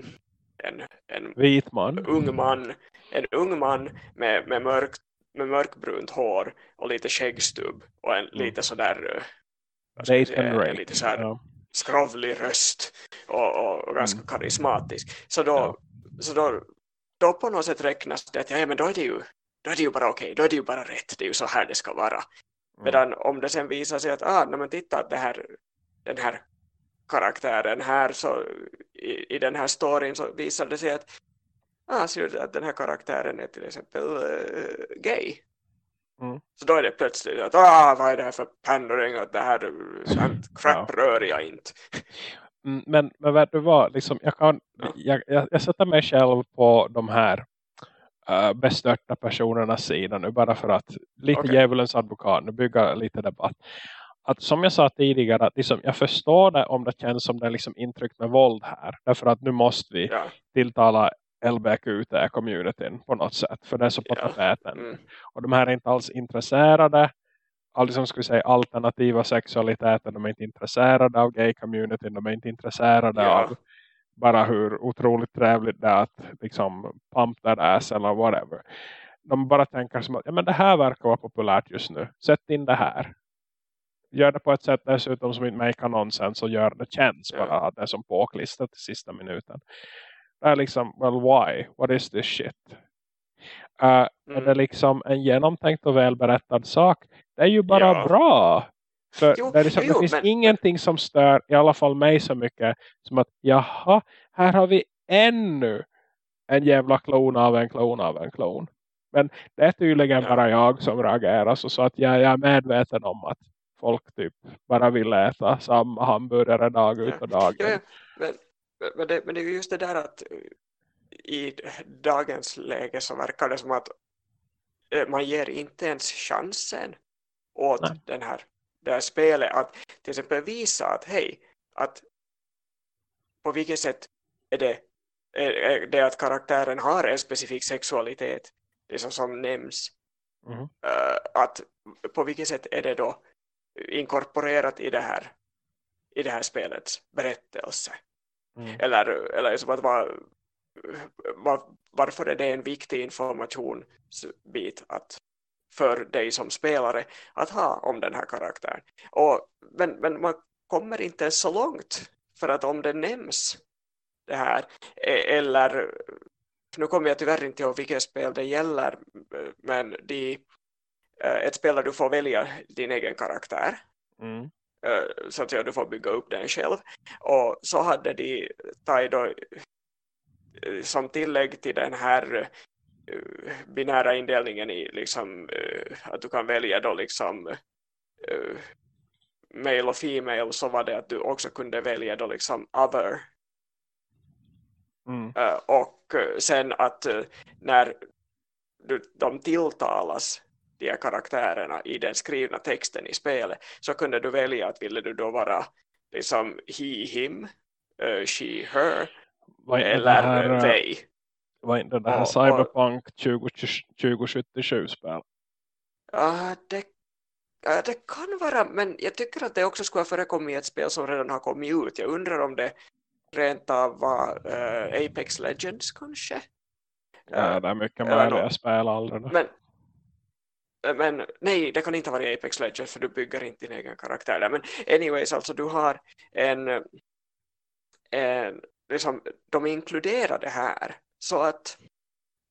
en, en Vit man. ung man, en ung man med, med, mörk, med mörkbrunt hår och lite skäggstubb och en Mm. lite sådär eh, Date säga, and en rape. lite så här Ja. Skrovlig röst och, och, och ganska Mm. karismatisk. Så då, Ja. så då, då på något sätt räknas det att ja, men då är det ju, då är det ju bara okej, då är det ju bara rätt, det är ju så här det ska vara. Mm. Medan om det sen visar sig att ah, när man tittar att det här, den här karaktären här så i, i den här storyn så visar det sig att ah, ser du att den här karaktären är till exempel eh, gay. Mm. Så då är det plötsligt att ah, vad är det här för pandering att det här sånt crap rör jag inte. Mm, men, men vet du vad, liksom, jag, kan, Ja. jag, jag, jag sätter mig själv på de här uh, bestörta personernas sida nu bara för att lite Okej. djävulens advokat, nu bygga lite debatt. Att som jag sa tidigare, att liksom, jag förstår det om det känns som det är liksom intryck med våld här. Därför att nu måste vi Ja, tilltala LBQT-communityn på något sätt. För det är så på tapeten. mm, Och de här är inte alls intresserade. Alltså som skulle säga alternativa sexualiteter. De är inte intresserade av gay-communityn. De är inte intresserade Ja. av bara hur otroligt trevligt det är att liksom pump that ass eller whatever. De bara tänker som att ja, men det här verkar vara populärt just nu. Sätt in det här. Gör det på ett sätt dessutom som inte make nonsens och gör det känns bara att det är som påklistrat i sista minuten. Det är liksom, well why? What is this shit? Uh, Är mm. det liksom en genomtänkt och välberättad sak? Det är ju bara Ja. bra. För Jo, det, är liksom, jo, det finns men- ingenting som stör i alla fall mig så mycket som att jaha, här har vi ännu en jävla klon av en klon av en klon. Men det är tydligen Ja. bara jag som reagerar så, så att jag, jag är medveten om att folk typ bara vill äta samma hamburgare dag ut och dag in. Ja. Men, men, det, men det är ju just det där att eh, i dagens läge så verkar det som att eh, man ger inte ens chansen åt Nej. den här, det här spelet. Att till exempel visa att hej, att på vilket sätt är det, är, det att karaktären har en specifik sexualitet liksom som nämns. Eh, att på vilket sätt är det då inkorporerat i det här i det här spelets berättelse Mm. eller, eller som att var, var, varför är det en viktig informationsbit att för dig som spelare att ha om den här karaktären och, men, men man kommer inte ens så långt för att om det nämns det här e- eller nu kommer jag tyvärr inte ihåg vilket spel det gäller men de, eh, ett spel där du får välja din egen karaktär Mm. Eh, så att säga, du får bygga upp den själv. Och så hade de tagit då, eh, som tillägg till den här eh, binära indelningen i liksom, att du kan välja då liksom male och female så var det att du också kunde välja då liksom other Mm. Och sen att när du, de tilltalas de här karaktärerna i den skrivna texten i spelet så kunde du välja att ville du då vara liksom he, him, eh, she, her eller här, eh, eh, they. var inte det här och- och- Cyberpunk 20, 2077 spel? Ja, det, ja, det kan vara, men jag tycker att det också skulle ha förekommit i ett spel som redan har kommit ut. Jag undrar om det rent av var eh, Apex Legends kanske? Ja, det är mycket nå- Jag spelar aldrig. Men, Eh, men nej, det kan inte vara i Apex Legends för du bygger inte din egen karaktär där. Men anyways, alltså du har en, en liksom, de inkluderar det här så att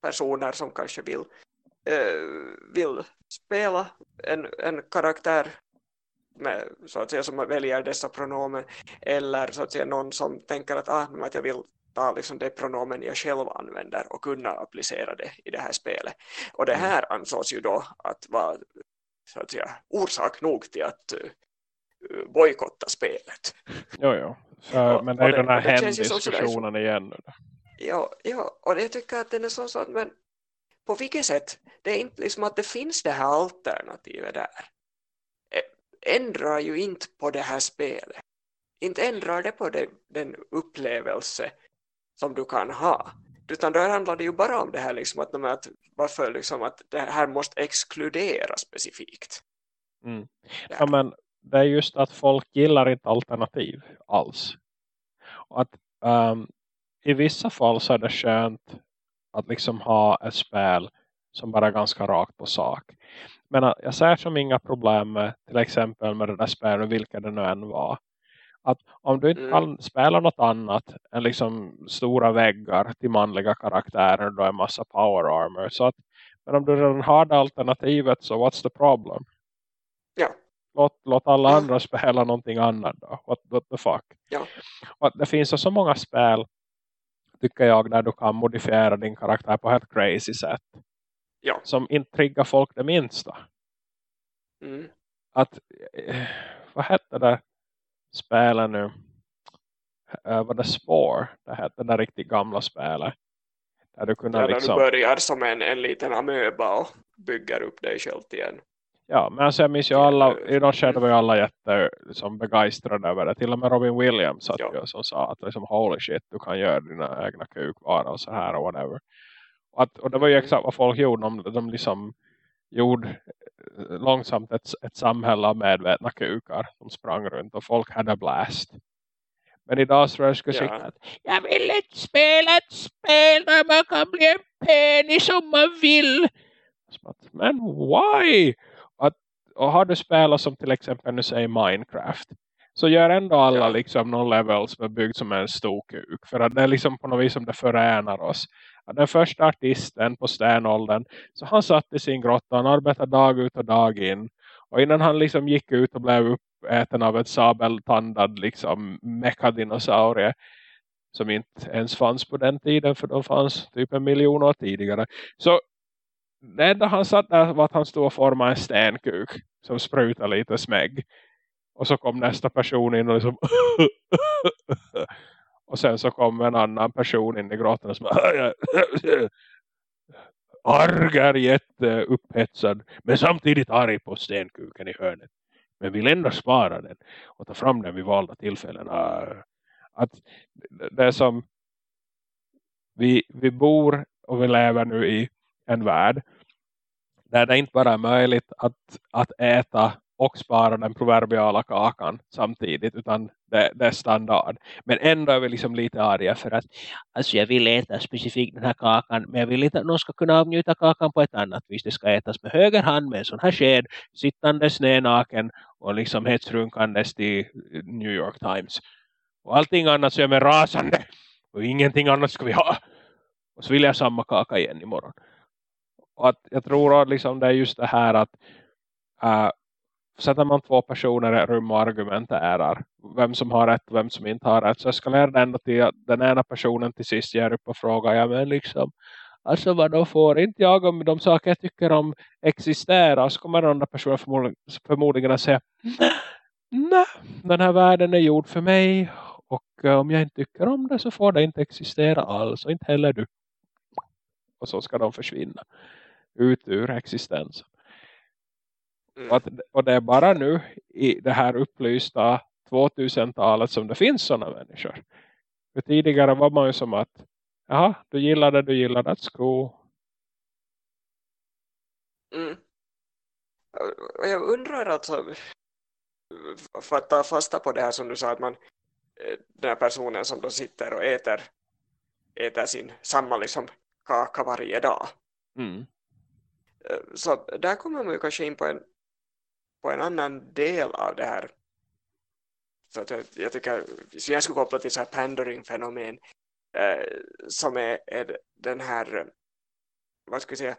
personer som kanske vill, eh, vill spela en, en karaktär med, så att säga, som väljer dessa pronomen eller så att säga någon som tänker att, ah, att jag vill ta liksom det pronomen jag själv använder och kunna applicera det i det här spelet. Och det här ansågs ju då att vara så att säga, orsak nog till att uh, bojkotta spelet. Jo, jo. Så, Och- men det är ju den här hämndiskussionen igen. Ja, ja, och jag tycker att den är så, så att men på vilket sätt? Det är inte liksom att det finns det här alternativet där. Ändrar ju inte på det här spelet. Inte ändrar det på det, den upplevelse som du kan ha. Utan då handlar det ju bara om det här liksom att, att varför liksom att det här måste exkludera specifikt. Mm. Ja. Men det är just att folk gillar inte alternativ alls. Och att um, i vissa fall så är det skönt att liksom ha ett spel som bara är ganska rakt på sak. Men jag ser som inga problem med till exempel med det där spelet, vilka det nu än var. Att om du inte mm. kan spela något annat än liksom stora väggar till manliga karaktärer då är en massa power armor. Så att, men om du redan har det alternativet så what's the problem? Ja. Låt, låt alla ja. andra spela någonting annat då. What, what the fuck? Ja. Och det finns så många spel tycker jag där du kan modifiera din karaktär på helt crazy sätt. Ja. Som inte triggar folk det minsta. Mm. Att, eh, vad hette det spelet nu? Uh, var det Spore? Det hette det riktigt gamla spelet. Där du kunde ja, liksom... du börjar som en, en liten amöba och bygger upp dig själv igen. Ja, men alltså jag minns ju alla, i något skede var ju alla jätte liksom, begeistrade över det. Till och med Robin Williams satt ja. som sa att liksom, holy shit, du kan göra dina egna kukvara och så här och whatever. Och, att, och det var ju exakt vad folk gjorde. De, de liksom gjorde eh, långsamt ett, ett samhälle av medvetna kukar som sprang runt och folk hade blast. Men idag så jag skulle ja. att jag vill inte spela ett spel där man kan bli en penis om man vill. Men why? Att, och har du spelat som till exempel nu säger Minecraft så gör ändå alla ja. liksom någon level som är byggd som en stor kuk. För att det är liksom på något vis som det förenar oss. Att den första artisten på stenåldern så han satt i sin grotta. Han arbetade dag ut och dag in. Och innan han liksom gick ut och blev uppäten av ett sabeltandad liksom mekadinosaurie som inte ens fanns på den tiden för de fanns typ en miljon år tidigare. Så det enda han satt där var att han stod och formade en stenkuk som sprutade lite smägg. Och så kom nästa person in och liksom och sen så kom en annan person in i grottan och som argar jätteupphetsad men samtidigt arg på stenkuken i hörnet. Men vill ändå spara den och ta fram den vid valda tillfällen. Ah, att det är som vi, vi bor och vi lever nu i en värld där det inte bara är möjligt att, att äta och spara den proverbiala kakan samtidigt utan det, det, är standard. Men ändå är vi liksom lite arga för att alltså jag vill äta specifikt den här kakan men jag vill inte att någon ska kunna avnjuta kakan på ett annat vis. Det ska ätas med höger hand med en sån här sked sittandes naken och liksom hetsrunkandes till New York Times. Och allting annat så är med rasande och ingenting annat ska vi ha. Och så vill jag samma kaka igen imorgon. Och att jag tror att liksom det är just det här att äh, sätter man två personer i rum och argumenterar vem som har rätt och vem som inte har rätt så eskalerar det ändå till att den ena personen till sist ger upp och frågar ja men liksom alltså vad då får inte jag om de saker jag tycker om existera? Så kommer den andra personen förmodligen, förmodligen att säga nej den här världen är gjord för mig och eh, om jag inte tycker om det så får det inte existera alls och inte heller du. Och så ska de försvinna ut ur existensen. Mm. Och, att, och det är bara nu i det här upplysta 2000-talet som det finns sådana människor. För tidigare var man ju som att ja, du gillar det, du gillar det, that's cool. Mm. Jag undrar alltså för att ta fasta på det här som du sa att man eh, den här personen som då sitter och äter äter sin samma liksom kaka varje dag. Mm. Eh, så där kommer man ju kanske in på en på en annan del av det här. Så att jag, jag tycker så jag skulle koppla till så här pandering-fenomen eh, som är, är, den här vad ska jag säga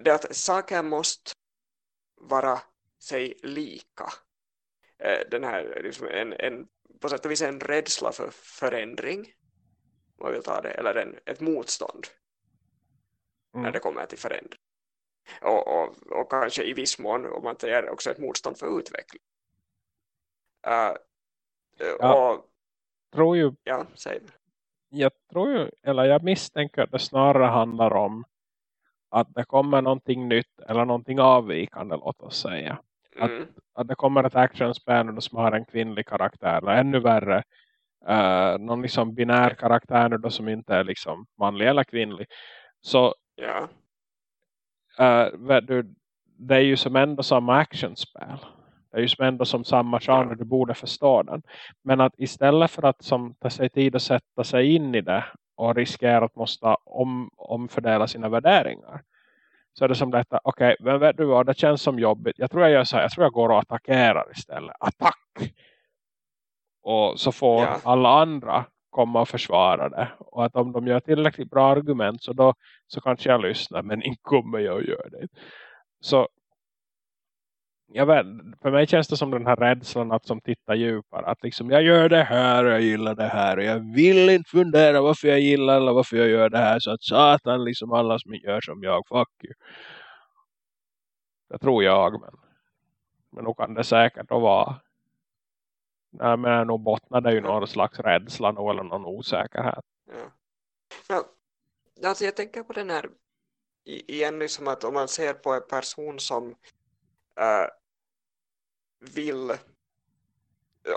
det att saker måste vara sig lika. Eh, den här liksom en, en, på sätt och vis en rädsla för förändring man vill ta det, eller en, ett motstånd mm. när det kommer till förändring och, och, och kanske i viss mån om man säger också ett motstånd för utveckling. Uh, ja, och, tror ju, ja, säg. Jag tror ju, eller jag misstänker att det snarare handlar om att det kommer någonting nytt eller någonting avvikande, låt oss säga. Mm. Att, att det kommer ett actionspel som har en kvinnlig karaktär, eller ännu värre, uh, någon liksom binär karaktär då som inte är liksom manlig eller kvinnlig. Så ja uh, du, det är ju som ändå samma actionspel. Det är ju som ändå som samma genre, du borde förstå den. Men att istället för att som, ta sig tid att sätta sig in i det och riskera att måste om, omfördela sina värderingar. Så är det som detta, okej, okay, men vet du vad, det känns som jobbigt. Jag tror jag gör så här, jag tror jag går och attackerar istället. Attack! Och så får ja. alla andra komma och försvara det. Och att om de gör tillräckligt bra argument så då så kanske jag lyssnar. Men inte kommer jag att göra det. Så jag vet, för mig känns det som den här rädslan att som tittar djupare. Att liksom jag gör det här och jag gillar det här. Och jag vill inte fundera varför jag gillar eller varför jag gör det här. Så att satan liksom alla som gör som jag. Fuck you. Det tror jag. Men, men nog kan det säkert att vara. Nej, men nog bottnar det ju någon slags rädsla eller någon osäkerhet. Ja. Ja, alltså jag tänker på den här igen liksom att om man ser på en person som äh, vill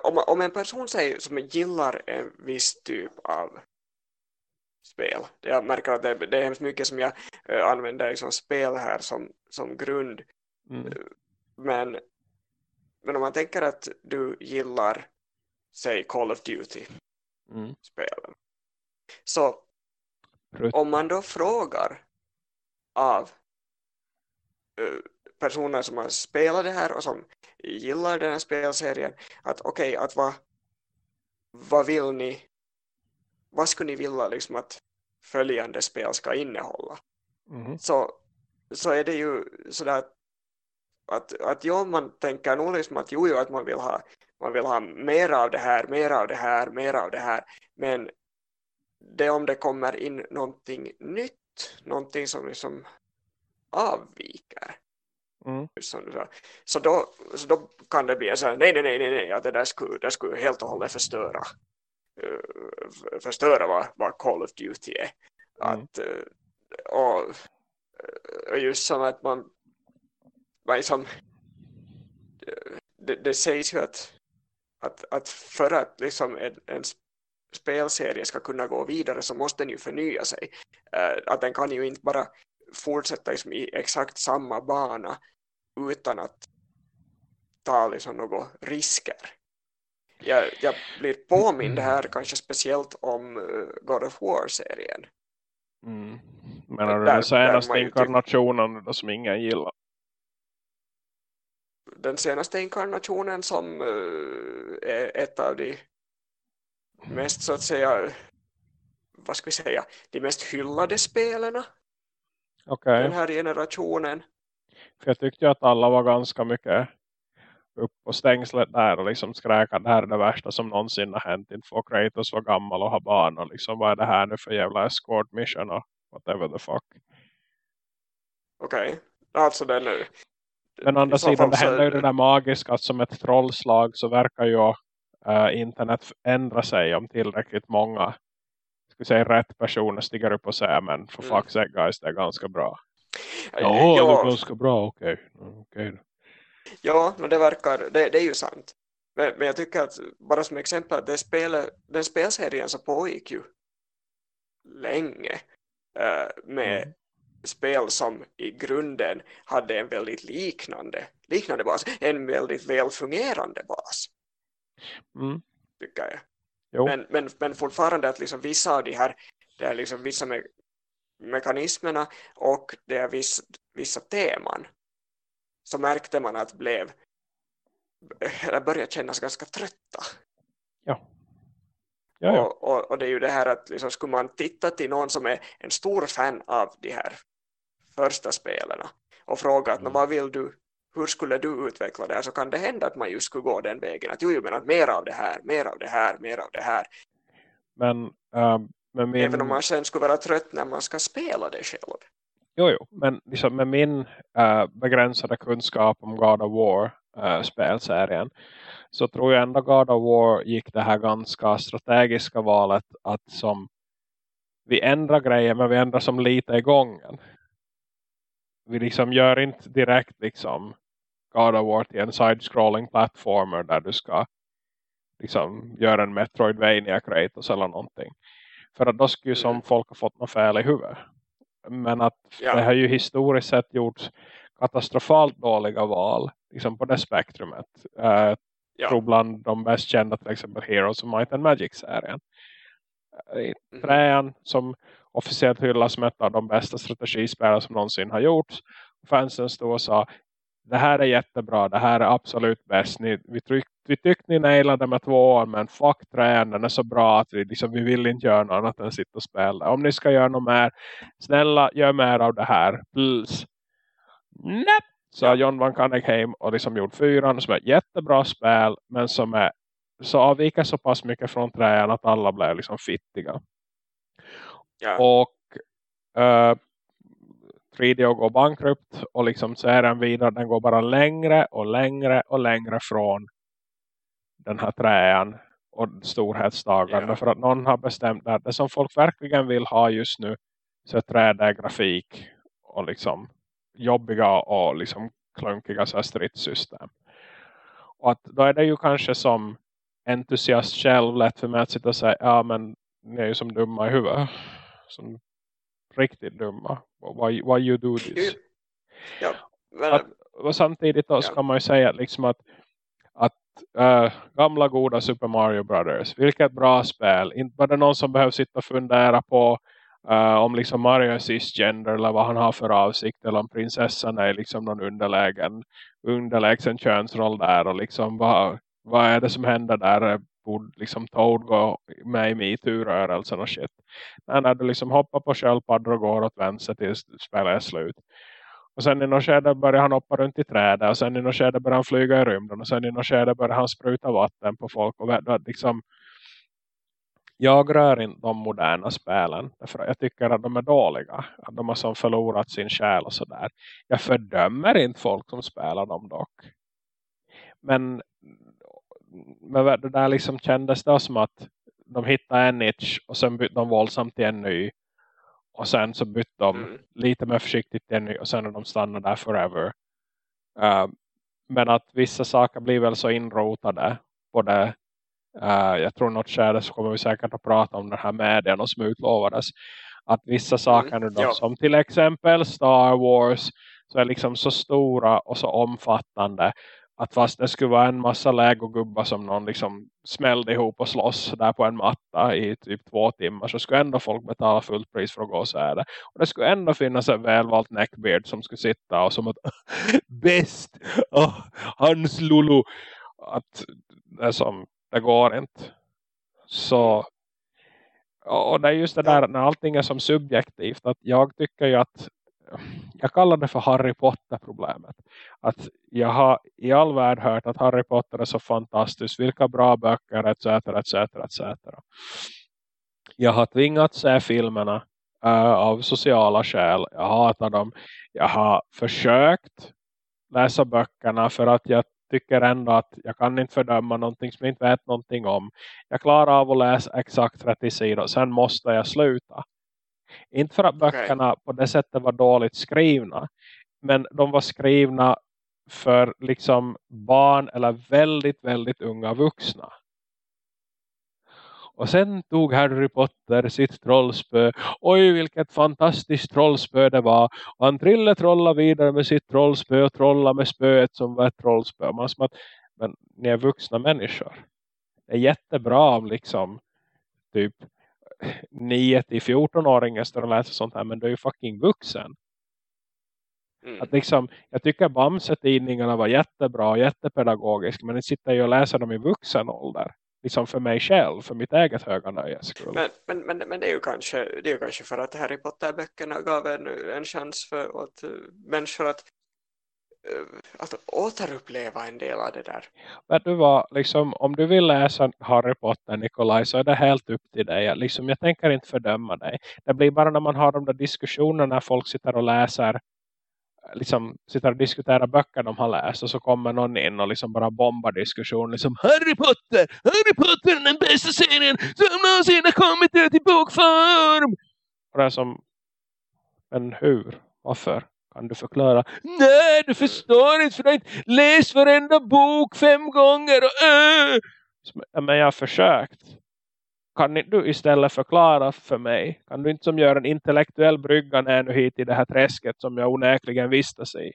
om, om en person säger, som gillar en viss typ av spel. Jag märker att det, det är hemskt mycket som jag äh, använder liksom spel här som, som grund. Mm. Men, men om man tänker att du gillar säg Call of Duty mm. Så om man då frågar av uh, personer som har spelat det här och som gillar den här spelserien att okej, okay, att vad, vad vill ni vad skulle ni vilja liksom att följande spel ska innehålla mm. så, så är det ju sådär att, att, att ja, man tänker nog liksom att jo, jo, att man vill ha man vill ha mer av det här, mer av det här, mer av det här men det om det kommer in någonting nytt någonting som liksom avviker Mm. Så, då, så då kan det bli en sån här, nej, nej, nej, nej, att det där skulle, det skulle helt och hållet förstöra uh, förstöra vad, vad Call of Duty är. Mm. Att, uh, och, och just som att man, man liksom, det, det sägs ju att, att, att för att liksom en, en spelserie ska kunna gå vidare så måste den ju förnya sig. Uh, att den kan ju inte bara fortsätta liksom i exakt samma bana utan att ta liksom några risker. Jag, jag blir påmind här kanske speciellt om uh, God of War-serien. Mm. Menar du den senaste inkarnationen som ingen gillar? Den senaste inkarnationen som uh, är ett av de mest så att säga vad ska vi säga, de mest hyllade spelarna okay. den här generationen. För jag tyckte att alla var ganska mycket upp på stängslet där och liksom skräka det här är det värsta som någonsin har hänt. Inte får Kratos vara gammal och ha barn och liksom vad är det här nu för jävla escort mission och whatever the fuck. Okej, okay. alltså den. Men å andra sidan det händer ju det där magiska att som ett trollslag så verkar ju uh, internet ändra sig om tillräckligt många ska säga rätt personer stiger upp och säger men för mm. fuck's sake guys det är ganska bra. Ja, ja. det är ganska bra, okej. Okay. okay. Ja, det verkar, det, det är ju sant. Men, men, jag tycker att bara som exempel att det spel, den spelserien så pågick ju länge äh, med mm. Spel som i grunden hade en väldigt liknande, liknande bas, en väldigt välfungerande bas. Mm. Tycker jag. Men, men, men fortfarande att liksom vissa av de här, det är liksom vissa me mekanismerna och det är viss, vissa teman så märkte man att blev eller började kännas ganska trötta. Ja. ja, ja. Och, och, och, det är ju det här att liksom, skulle man titta till någon som är en stor fan av de här första spelarna och fråga att mm. vad vill du hur skulle du utveckla det här så kan det hända att man just skulle gå den vägen att jo, jo men att mer av det här, mer av det här, mer av det här men, uh, men min... även om man sen skulle vara trött när man ska spela det själv jo, jo. men liksom med min uh, begränsade kunskap om God of War uh, spelserien så tror jag ändå God of War gick det här ganska strategiska valet att som vi ändrar grejer men vi ändrar som lite i gången vi liksom gör inte direkt liksom God of War till en side-scrolling plattformer där du ska liksom göra en Metroidvania Kratos eller någonting. För att då skulle ju som mm. folk ha fått något fel i huvudet. Men att ja. det har ju historiskt sett gjorts katastrofalt dåliga val liksom på det spektrumet. Uh, Ja. tror bland de bäst kända till exempel Heroes of Might and Magic-serien. I Mhm. trean som officiellt hyllas som ett av de bästa strategispelare som någonsin har gjorts. Fansen stod och sa det här är jättebra, det här är absolut bäst. Ni, vi, tryck, vi tyckte ni nailade med två år men fuck trean, den är så bra att vi, liksom, vi vill inte göra något annat än sitta och spela. Om ni ska göra något mer, snälla gör mer av det här. Please. Näpp! Så John Van Canegheim och liksom gjort fyran som är ett jättebra spel men som är så avviker så pass mycket från träan att alla blev liksom fittiga. Ja. Och uh, 3D går bankrupt och liksom serien vidare, den går bara längre och längre och längre från den här träan och storhetsdagen. Ja. För att någon har bestämt att det som folk verkligen vill ha just nu så är 3D-grafik och liksom jobbiga och liksom klunkiga så här stridssystem. Och att då är det ju kanske som entusiast själv lätt för mig att sitta och säga ja men ni är ju som dumma i huvudet. Som riktigt dumma. Why, why you do this? Ja, men, Att, och samtidigt då Ja. ska man ju säga liksom att, att äh, gamla goda Super Mario Brothers, vilket bra spel. Inte var det någon som behöver sitta och fundera på äh, om liksom Mario är cisgender eller vad han har för avsikt eller om prinsessan är liksom någon underlägen, underlägsen könsroll där och liksom vad, vad är det som händer där borde liksom Toad gå med i MeToo-rörelsen och shit. Men när du liksom hoppar på sköldpaddor och går åt vänster tills spelet är slut. Och sen i något skede börjar han hoppa runt i trädet. Och sen i något skede börjar han flyga i rymden. Och sen i något skede börjar han spruta vatten på folk. Och liksom, jag rör inte de moderna spelen. Därför jag tycker att de är dåliga. Att de har som förlorat sin själ och sådär. Jag fördömer inte folk som spelar dem dock. Men, men det där liksom kändes det som att de hittade en niche. Och sen bytte de våldsamt till en ny. Och sen så bytte de mm, lite mer försiktigt till en ny och sen är de stannar där forever. Uh, men att vissa saker blir väl så inrotade på det. Uh, jag tror något skede så kommer vi säkert att prata om den här medien och som utlovades. Att vissa saker nu då, ja. som till exempel Star Wars så är liksom så stora och så omfattande att fast det skulle vara en massa lägogubbar som någon liksom smällde ihop och slåss där på en matta i typ två timmar så skulle ändå folk betala fullt pris för att gå och se det. Och det skulle ändå finnas en välvalt neckbeard som skulle sitta och som att bäst, oh, hans Lulu. Att det som, det går inte. Så och det är just det där när allting är som subjektivt att jag tycker ju att jag kallar det för Harry Potter-problemet. Att jag har i all värld hört att Harry Potter är så fantastiskt. Vilka bra böcker, etc. etc, etc. Jag har tvingats se filmerna uh, av sociala skäl. Jag hatar dem. Jag har försökt läsa böckerna för att jag tycker ändå att jag kan inte fördöma någonting som jag inte vet någonting om. Jag klarar av att läsa exakt 30 sidor. Sen måste jag sluta. Inte för att böckerna på det sättet var dåligt skrivna. Men de var skrivna för liksom barn eller väldigt, väldigt unga vuxna. Och sen tog Harry Potter sitt trollspö. Oj, vilket fantastiskt trollspö det var. Och han trillade trolla vidare med sitt trollspö och trolla med spöet som var ett trollspö. Man som att, men ni är vuxna människor. Det är jättebra om liksom typ 9-14-åringar står och läser sånt här. Men du är ju fucking vuxen. mm. Att liksom, jag tycker Bamse-tidningarna var jättebra och jättepedagogiska. Men jag sitter ju och läser dem i vuxen ålder. Liksom för mig själv, för mitt eget höga nöjes. Men, men, men, men det är ju kanske, det är ju kanske för att Harry Potter-böckerna gav en, en chans för åt eh, människor att, Eh, alltså, att återuppleva en del av det där. Men du var, liksom, om du vill läsa Harry Potter, Nikolaj, så är det helt upp till dig. Liksom, jag tänker inte fördöma dig. Det blir bara när man har de där diskussionerna när folk sitter och läser eh, liksom sitter och diskuterar böcker de har läst och så kommer någon in och liksom bara bombar diskussionen liksom Harry Potter! Harry Potter är den bästa serien som någonsin har kommit ut i bokform! Och det är som men hur? Varför? Kan du förklara? Nej, du förstår inte för du har inte läst varenda bok fem gånger och äh! Men jag har försökt. Kan inte du istället förklara för mig? Kan du inte som gör en intellektuell brygga ner nu hit i det här träsket som jag onäkligen vistas i?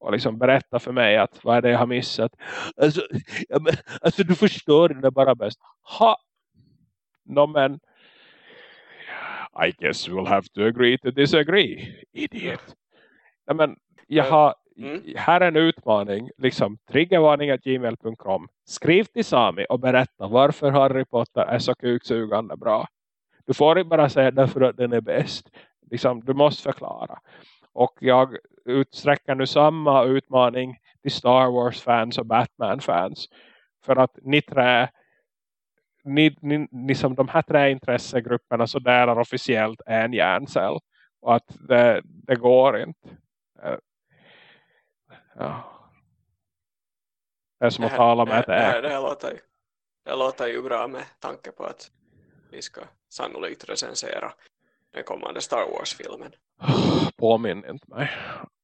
och liksom berätta för mig att vad är det jag har missat. Alltså, ja, men, alltså du förstår det är bara bäst. Ha! No, men I guess we'll have to agree to disagree. Idiot. Ja, men jag har, Mm. här är en utmaning. Liksom, triggervarning.gmail.com Skriv till Sami och berätta varför Harry Potter är så kuksugande bra. Du får inte bara säga därför att den är bäst. Liksom, du måste förklara. Och jag utsträcker nu samma utmaning till Star Wars-fans och Batman-fans. För att ni tre, ni, ni, ni som de här tre intressegrupperna så delar officiellt en hjärncell. Och att det, det går inte. Ja. Det är som att tala med ett äk. det, här låter, ju- det låter ju bra med tanke på att vi ska sannolikt recensera den kommande Star Wars-filmen. Påminn inte mig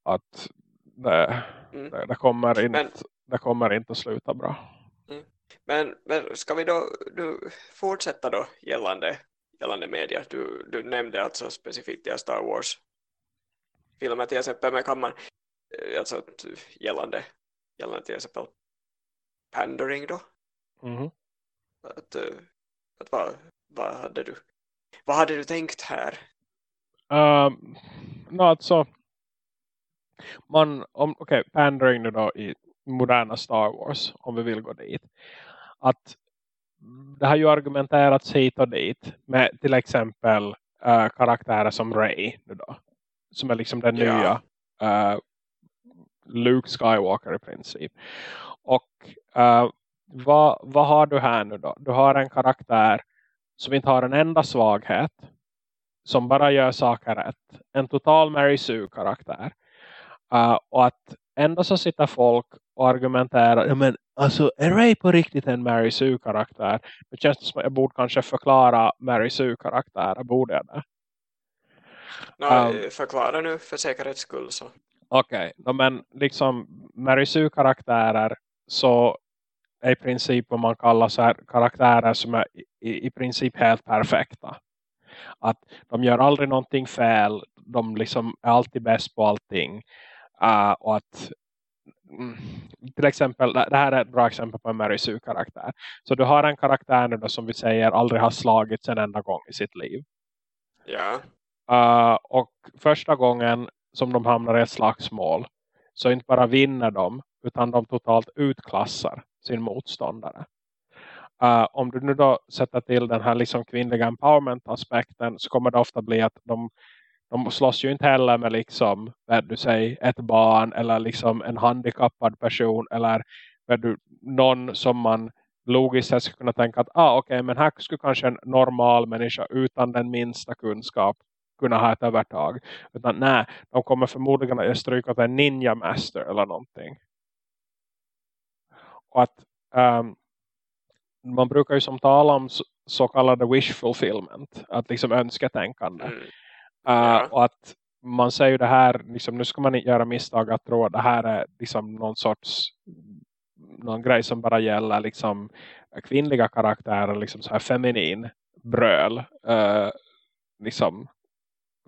att det, Mm. det, det, kommer inte, Men- det kommer inte att sluta bra. Men, men ska vi då du, fortsätta då gällande, gällande media? Du, du nämnde alltså specifikt de här Wars-filmer till exempel, men kan man eh, alltså att gällande, gällande till exempel pandering då? Mhm. Att, eh, att vad, vad, hade du, vad hade du tänkt här? Um, no, alltså, man, om, okej, pandering nu då i moderna Star Wars, om vi vill gå dit. Att det har ju argumenterats hit och dit med till exempel eh, karaktärer som Rey nu då. Som är liksom den Ja. nya eh, Luke Skywalker i princip. Och eh, vad, vad har du här nu då? Du har en karaktär som inte har en enda svaghet. Som bara gör saker rätt. En total Mary Sue-karaktär. Uh, och att ändå så sitter folk och argumenterar. Men alltså är Ray på riktigt en Mary Sue-karaktär? Det känns som att jag borde kanske förklara Mary Sue-karaktärer. Borde jag det? Nå, Um, förklara nu för säkerhets skull så. Okej, okay. men liksom Mary Sue-karaktärer så är i princip vad man kallar så här karaktärer som är i, i princip helt perfekta. Att de gör aldrig någonting fel. De liksom är alltid bäst på allting. Uh, och att mm, till exempel, det här är ett bra exempel på en Mary Sue-karaktär. Så du har en karaktär nu då, som vi säger aldrig har slagits en enda gång i sitt liv. Ja, Uh, och första gången som de hamnar i ett slagsmål så inte bara vinner de utan de totalt utklassar sin motståndare. Uh, om du nu då sätter till den här liksom kvinnliga empowerment-aspekten så kommer det ofta bli att de, de slåss ju inte heller med liksom, vad du säger, ett barn eller liksom en handikappad person eller vad du, någon som man logiskt sett skulle kunna tänka att ah, okej, okay, men här skulle kanske en normal människa utan den minsta kunskap kunna ha ett övertag. Utan nej, de kommer förmodligen att stryka åt en ninja master eller någonting. Och att um, man brukar ju som tala om så, kallade wish fulfillment. Att liksom önsketänkande. mm. Uh, Ja. Och att man säger ju det här, liksom, nu ska man inte göra misstag att tro att det här är liksom någon sorts någon grej som bara gäller liksom kvinnliga karaktärer, liksom så här feminin bröl, uh, liksom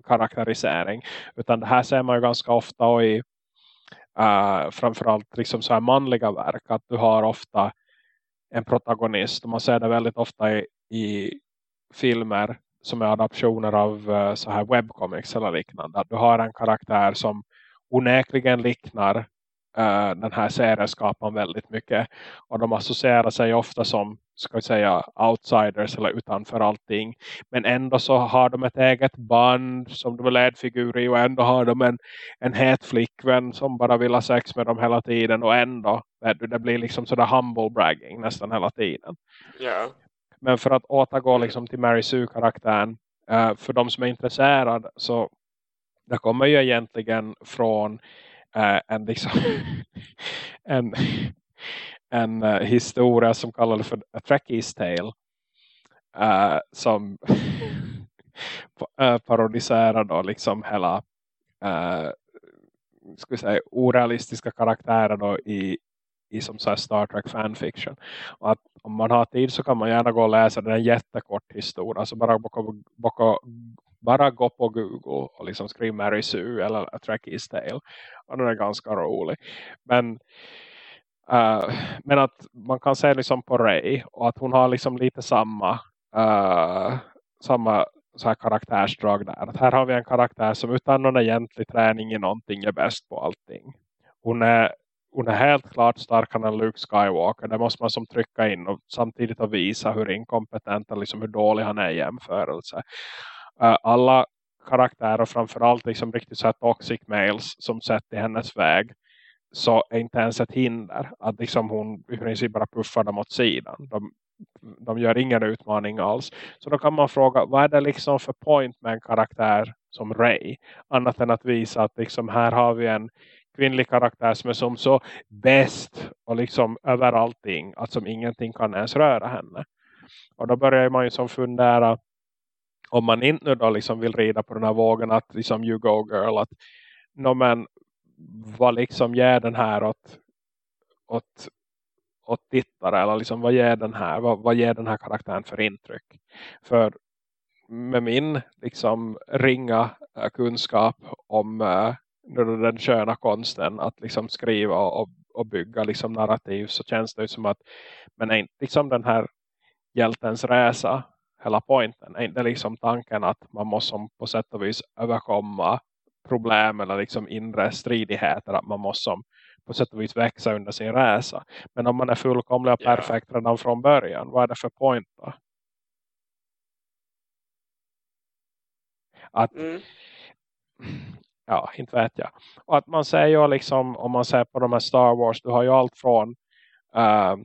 karaktärisering. Utan det här ser man ju ganska ofta och äh, i uh, framförallt liksom så här manliga verk. Att du har ofta en protagonist. Och man ser det väldigt ofta i, i filmer som är adaptioner av uh, så här webcomics eller liknande. Att du har en karaktär som onekligen liknar uh, den här serieskaparen väldigt mycket. Och de associerar sig ofta som ska vi säga outsiders eller utanför allting. Men ändå så har de ett eget band som de är ledfigur i och ändå har de en, en het flickvän som bara vill ha sex med dem hela tiden och ändå det blir liksom sådär humble bragging nästan hela tiden. ja. Men för att återgå liksom till Mary Sue-karaktären uh, för de som är intresserade så det kommer ju egentligen från uh, en liksom en en uh, historia som kallades för A Trekkie's Tale. Uh, som uh, parodiserar då liksom hela uh, ska vi säga, orealistiska karaktärer då i, i som så Star Trek fanfiction. Och att om man har tid så kan man gärna gå och läsa den en jättekort historia. Alltså bara baka, bara gå på Google och liksom skriv Mary Sue eller A Trekkies Tale. Och den är ganska rolig. Men Uh, men att man kan se liksom på Ray och att hon har liksom lite samma uh, samma så här karaktärsdrag där. Att här har vi en karaktär som utan någon egentlig träning i någonting är bäst på allting. Hon är, hon är helt klart starkare än Luke Skywalker. Det måste man som trycka in och samtidigt att visa hur inkompetent och liksom hur dålig han är i jämförelse. Uh, alla karaktärer framförallt liksom riktigt så här toxic males som sett i hennes väg så är inte ens ett hinder att liksom hon i princip bara puffar dem åt sidan. De, de gör ingen utmaning alls. Så då kan man fråga, vad är det liksom för point med en karaktär som Ray? Annat än att visa att liksom här har vi en kvinnlig karaktär som är som så bäst och liksom över allting. Att som ingenting kan ens röra henne. Och då börjar man ju som fundera om man inte då liksom vill rida på den här vågen att liksom you go girl att no, men vad liksom ger den här åt, åt, åt tittare? Eller liksom vad ger den här vad, vad ger den här karaktären för intryck? För med min liksom ringa eh, kunskap om uh, den sköna konsten att liksom skriva och, och bygga liksom narrativ så känns det som att men är inte liksom den här hjältens resa hela poängen är inte liksom tanken att man måste på sätt och vis överkomma problem eller liksom inre stridigheter att man måste som på sätt och vis växa under sin resa. Men om man är fullkomlig och perfekt yeah. redan från början, vad är det för point då? Att, mm. ja, inte vet jag. Och att man säger ju liksom, om man ser på de här Star Wars, du har ju allt från, uh,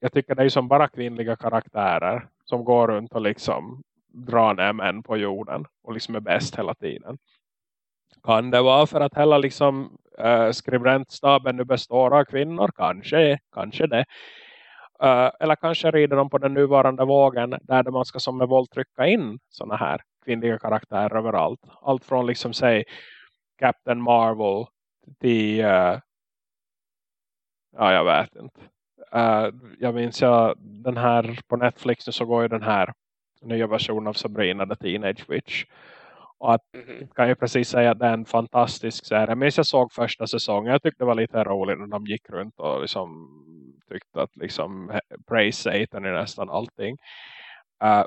jag tycker det är som bara kvinnliga karaktärer som går runt och liksom drar ner män på jorden och liksom är bäst hela tiden. Kan det vara för att hela liksom, äh, skribentstaben nu består av kvinnor? Kanske, kanske det. Äh, eller kanske rider de på den nuvarande vågen där man ska som med våld trycka in sådana här kvinnliga karaktärer överallt. Allt från liksom säg Captain Marvel till uh, ja jag vet inte. Uh, jag minns jag den här på Netflix nu så går ju den här nya versionen av Sabrina the Teenage Witch. Och att, mm kan ju precis säga att det är en fantastisk serie. Minns jag såg första säsongen. Jag tyckte det var lite roligt när de gick runt och liksom tyckte att liksom praise Satan i nästan allting. Uh,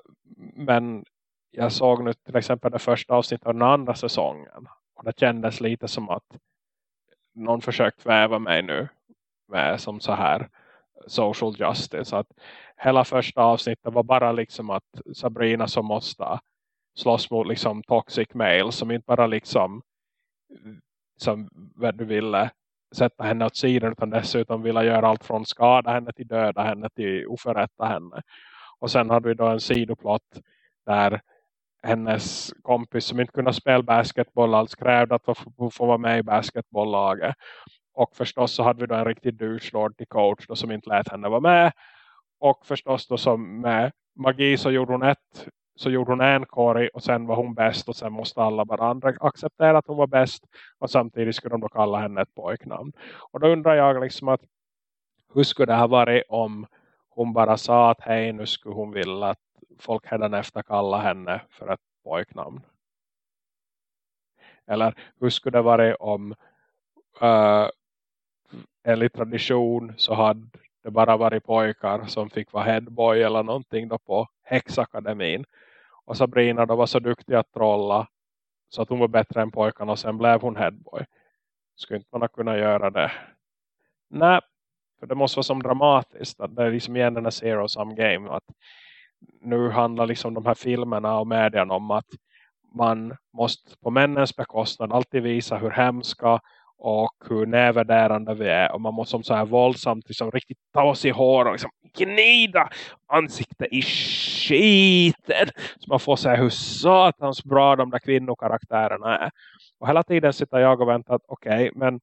men jag såg nu till exempel det första avsnittet av den andra säsongen. Och det kändes lite som att någon försökt väva mig nu med som så här social justice. Att hela första avsnittet var bara liksom att Sabrina som måste slåss mot liksom toxic male som inte bara liksom som du ville sätta henne åt sidan utan dessutom ville göra allt från skada henne till döda henne till oförrätta henne. Och sen hade vi då en sidoplott där hennes kompis som inte kunde spela basketboll alls krävde att få, få vara med i basketbolllaget. Och förstås så hade vi då en riktig douchelord till coach då som inte lät henne vara med. Och förstås då som med magi så gjorde hon ett så gjorde hon en korg och sen var hon bäst och sen måste alla bara andra acceptera att hon var bäst och samtidigt skulle de då kalla henne ett pojknamn. Och då undrar jag liksom att hur skulle det ha varit om hon bara sa att hej nu skulle hon vilja att folk efter kalla henne för ett pojknamn. Eller hur skulle det varit om uh, enligt tradition så hade det bara varit pojkar som fick vara headboy eller någonting då på häxakademin. Och Sabrina då var så duktig att trolla så att hon var bättre än pojkarna och sen blev hon headboy. Skulle inte man kunna göra det? Nej, för det måste vara som dramatiskt. Att det är liksom igen den här zero sum game. Att nu handlar liksom de här filmerna och medierna om att man måste på männens bekostnad alltid visa hur hemska och hur nedvärderande vi är. Och man måste som så här våldsamt liksom riktigt ta oss i hår och liksom gnida ansiktet i skiten. Så man får säga hur satans bra de där kvinnokaraktärerna är. Och hela tiden sitter jag och väntar att okej, okay, men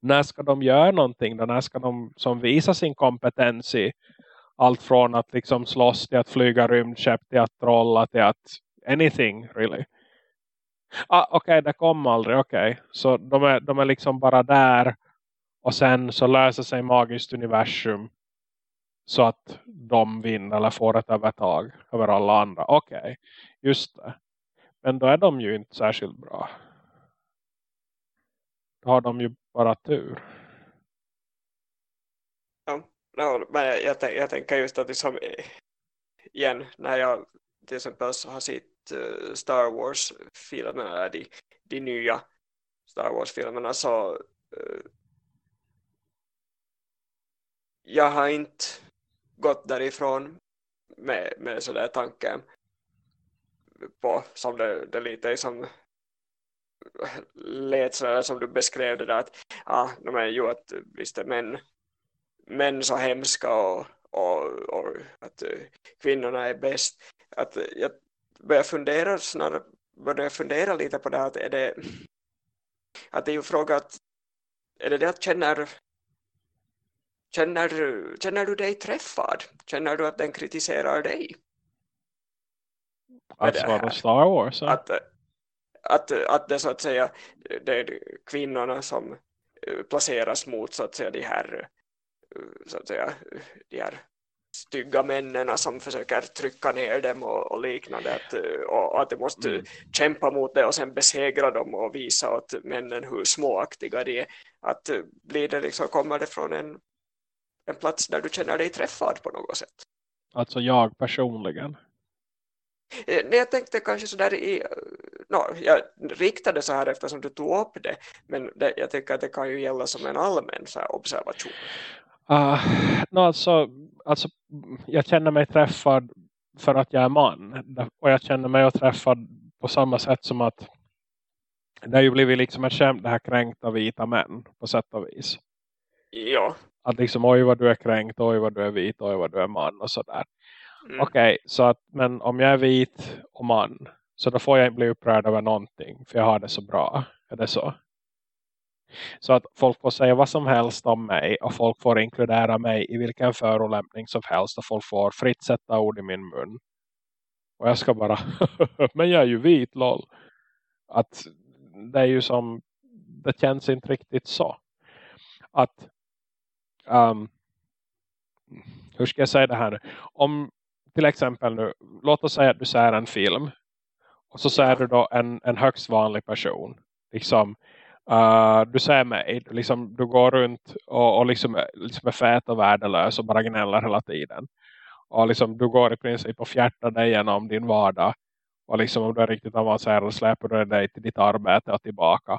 när ska de göra någonting? Då? När ska de som visa sin kompetens i allt från att liksom slåss till att flyga rymdskepp till att trolla till att anything really. Ah, okej, okay, det kom aldrig. Okej, okay. så de är, de är liksom bara där. Och sen så löser sig magiskt universum. Så att de vinner eller får ett övertag över alla andra. Okej, okay. Just det. Men då är de ju inte särskilt bra. Då har de ju bara tur. Ja, men jag, jag, jag tänker just att liksom, igen, när jag till exempel har sett Eh, Star Wars-filmerna, de, de nya Star Wars-filmerna så uh, jag har inte gått därifrån med, med sådär tanken på som det, det lite som lät sådär som du beskrev det där att ah, de är ju att visst är män, män så hemska och, och, och att uh, kvinnorna är bäst. Att jag börjar fundera snarare börjar fundera lite på det att är det att det är ju fråga att är det det att känner känner, känner du dig träffad? Känner du att den kritiserar dig? Alltså var det Star Wars? Så? Att, att, att det så att säga det är kvinnorna som eh, placeras mot så att säga de här eh, så att säga de här stygga männen som försöker trycka ner dem och, och liknande att, och, att de måste mm. kämpa mot det och sen besegra dem och visa åt männen hur småaktiga de är att blir det liksom, kommer det från en, en plats där du känner dig träffad på något sätt Alltså jag personligen Eh, jag tänkte kanske sådär i, no, jag riktade så här eftersom du tog upp det, men det, jag tycker att det kan ju gälla som en allmän så observation. Uh, no, alltså, alltså, jag känner mig träffad för att jag är man. Och jag känner mig träffad på samma sätt som att det har ju blivit liksom ett skämt det här kränkta vita män på sätt och vis. Ja. Att liksom oj vad du är kränkt, oj vad du är vit, oj vad du är man och sådär. Mm. Okej, okay, så att men om jag är vit och man så då får jag inte bli upprörd över någonting för jag har det så bra. Är det så? Så att folk får säga vad som helst om mig och folk får inkludera mig i vilken förolämpning som helst och folk får fritt sätta ord i min mun. Och jag ska bara, men jag är ju vit, lol. Att det är ju som, det känns inte riktigt så. Att, um, hur ska jag säga det här nu? Om till exempel nu, låt oss säga att du ser en film. Och så ser du då en, en högst vanlig person. Liksom, uh, du ser mig, du, liksom, du går runt och, och liksom, liksom är fet och värdelös och bara gnäller hela tiden. Och liksom, du går i princip och fjärtar dig genom din vardag. Och liksom om du är riktigt avancerad släpper du dig till ditt arbete och tillbaka.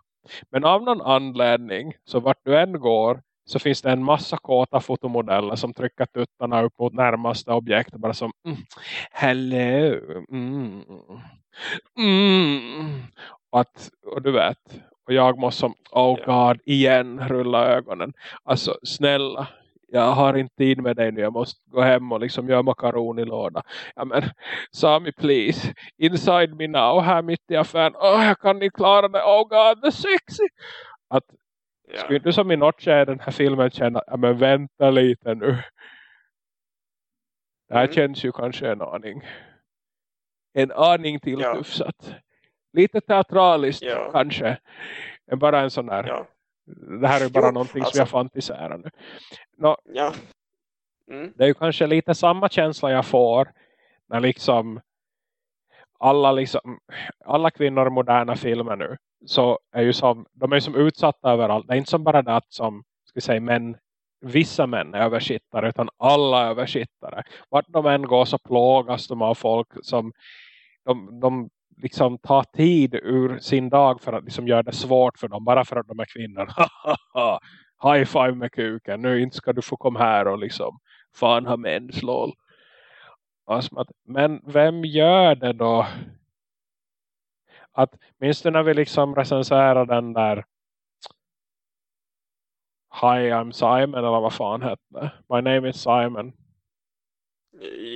Men av någon anledning så vart du än går så finns det en massa kåta fotomodeller som trycker tuttarna upp mot närmaste objekt bara som mm, hello mm, mm, mm. Och, att, och du vet och jag måste som, oh god, igen rulla ögonen. Alltså snälla, jag har inte tid med dig nu. Jag måste gå hem och liksom göra makaron i låda. Ja men, Sami please. Inside me now, här mitt i affären. Oh, jag kan inte klara det. Oh god, the sexy. Att Ja. Skulle du som i något skede den här filmen känna, ja men vänta lite nu. Det här mm. känns ju kanske en aning. En aning tilltufsat. Ja. Lite teatraliskt ja. kanske. Bara en sån där. Ja. Det här är bara jo, någonting alltså. som jag fantiserar nu. Nå, ja. Mm. Det är ju kanske lite samma känsla jag får. När liksom alla, liksom, alla kvinnor i moderna filmer nu så är ju som, de är som utsatta överallt. Det är inte som bara det att som, ska säga, män, vissa män är översittare utan alla är översittare. Vart de än går så plågas de av folk som de, de liksom tar tid ur sin dag för att liksom göra det svårt för dem bara för att de är kvinnor. High five med kuken. Nu inte ska du få komma här och liksom fan ha mens lol. Men vem gör det då? Att, minns du när vi liksom recenserade den där Hi, I'm Simon eller vad fan hette My name is Simon.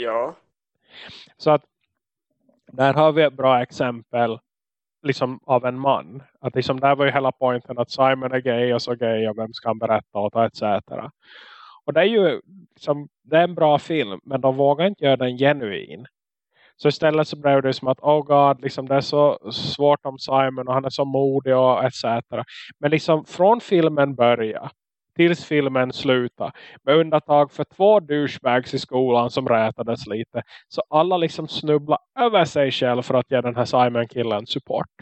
Ja. Så att där har vi ett bra exempel liksom av en man. Att liksom där var ju hela poängen att Simon är gay och så gay och vem ska han berätta åt etc. Och det är ju liksom, det är en bra film men de vågar inte göra den genuin. Så istället så blev det som att, oh god, liksom det är så svårt om Simon och han är så modig och etc. Men liksom från filmen börjar tills filmen slutar. Med undantag för två douchebags i skolan som rätades lite. Så alla liksom snubblar över sig själv för att ge den här Simon-killen support.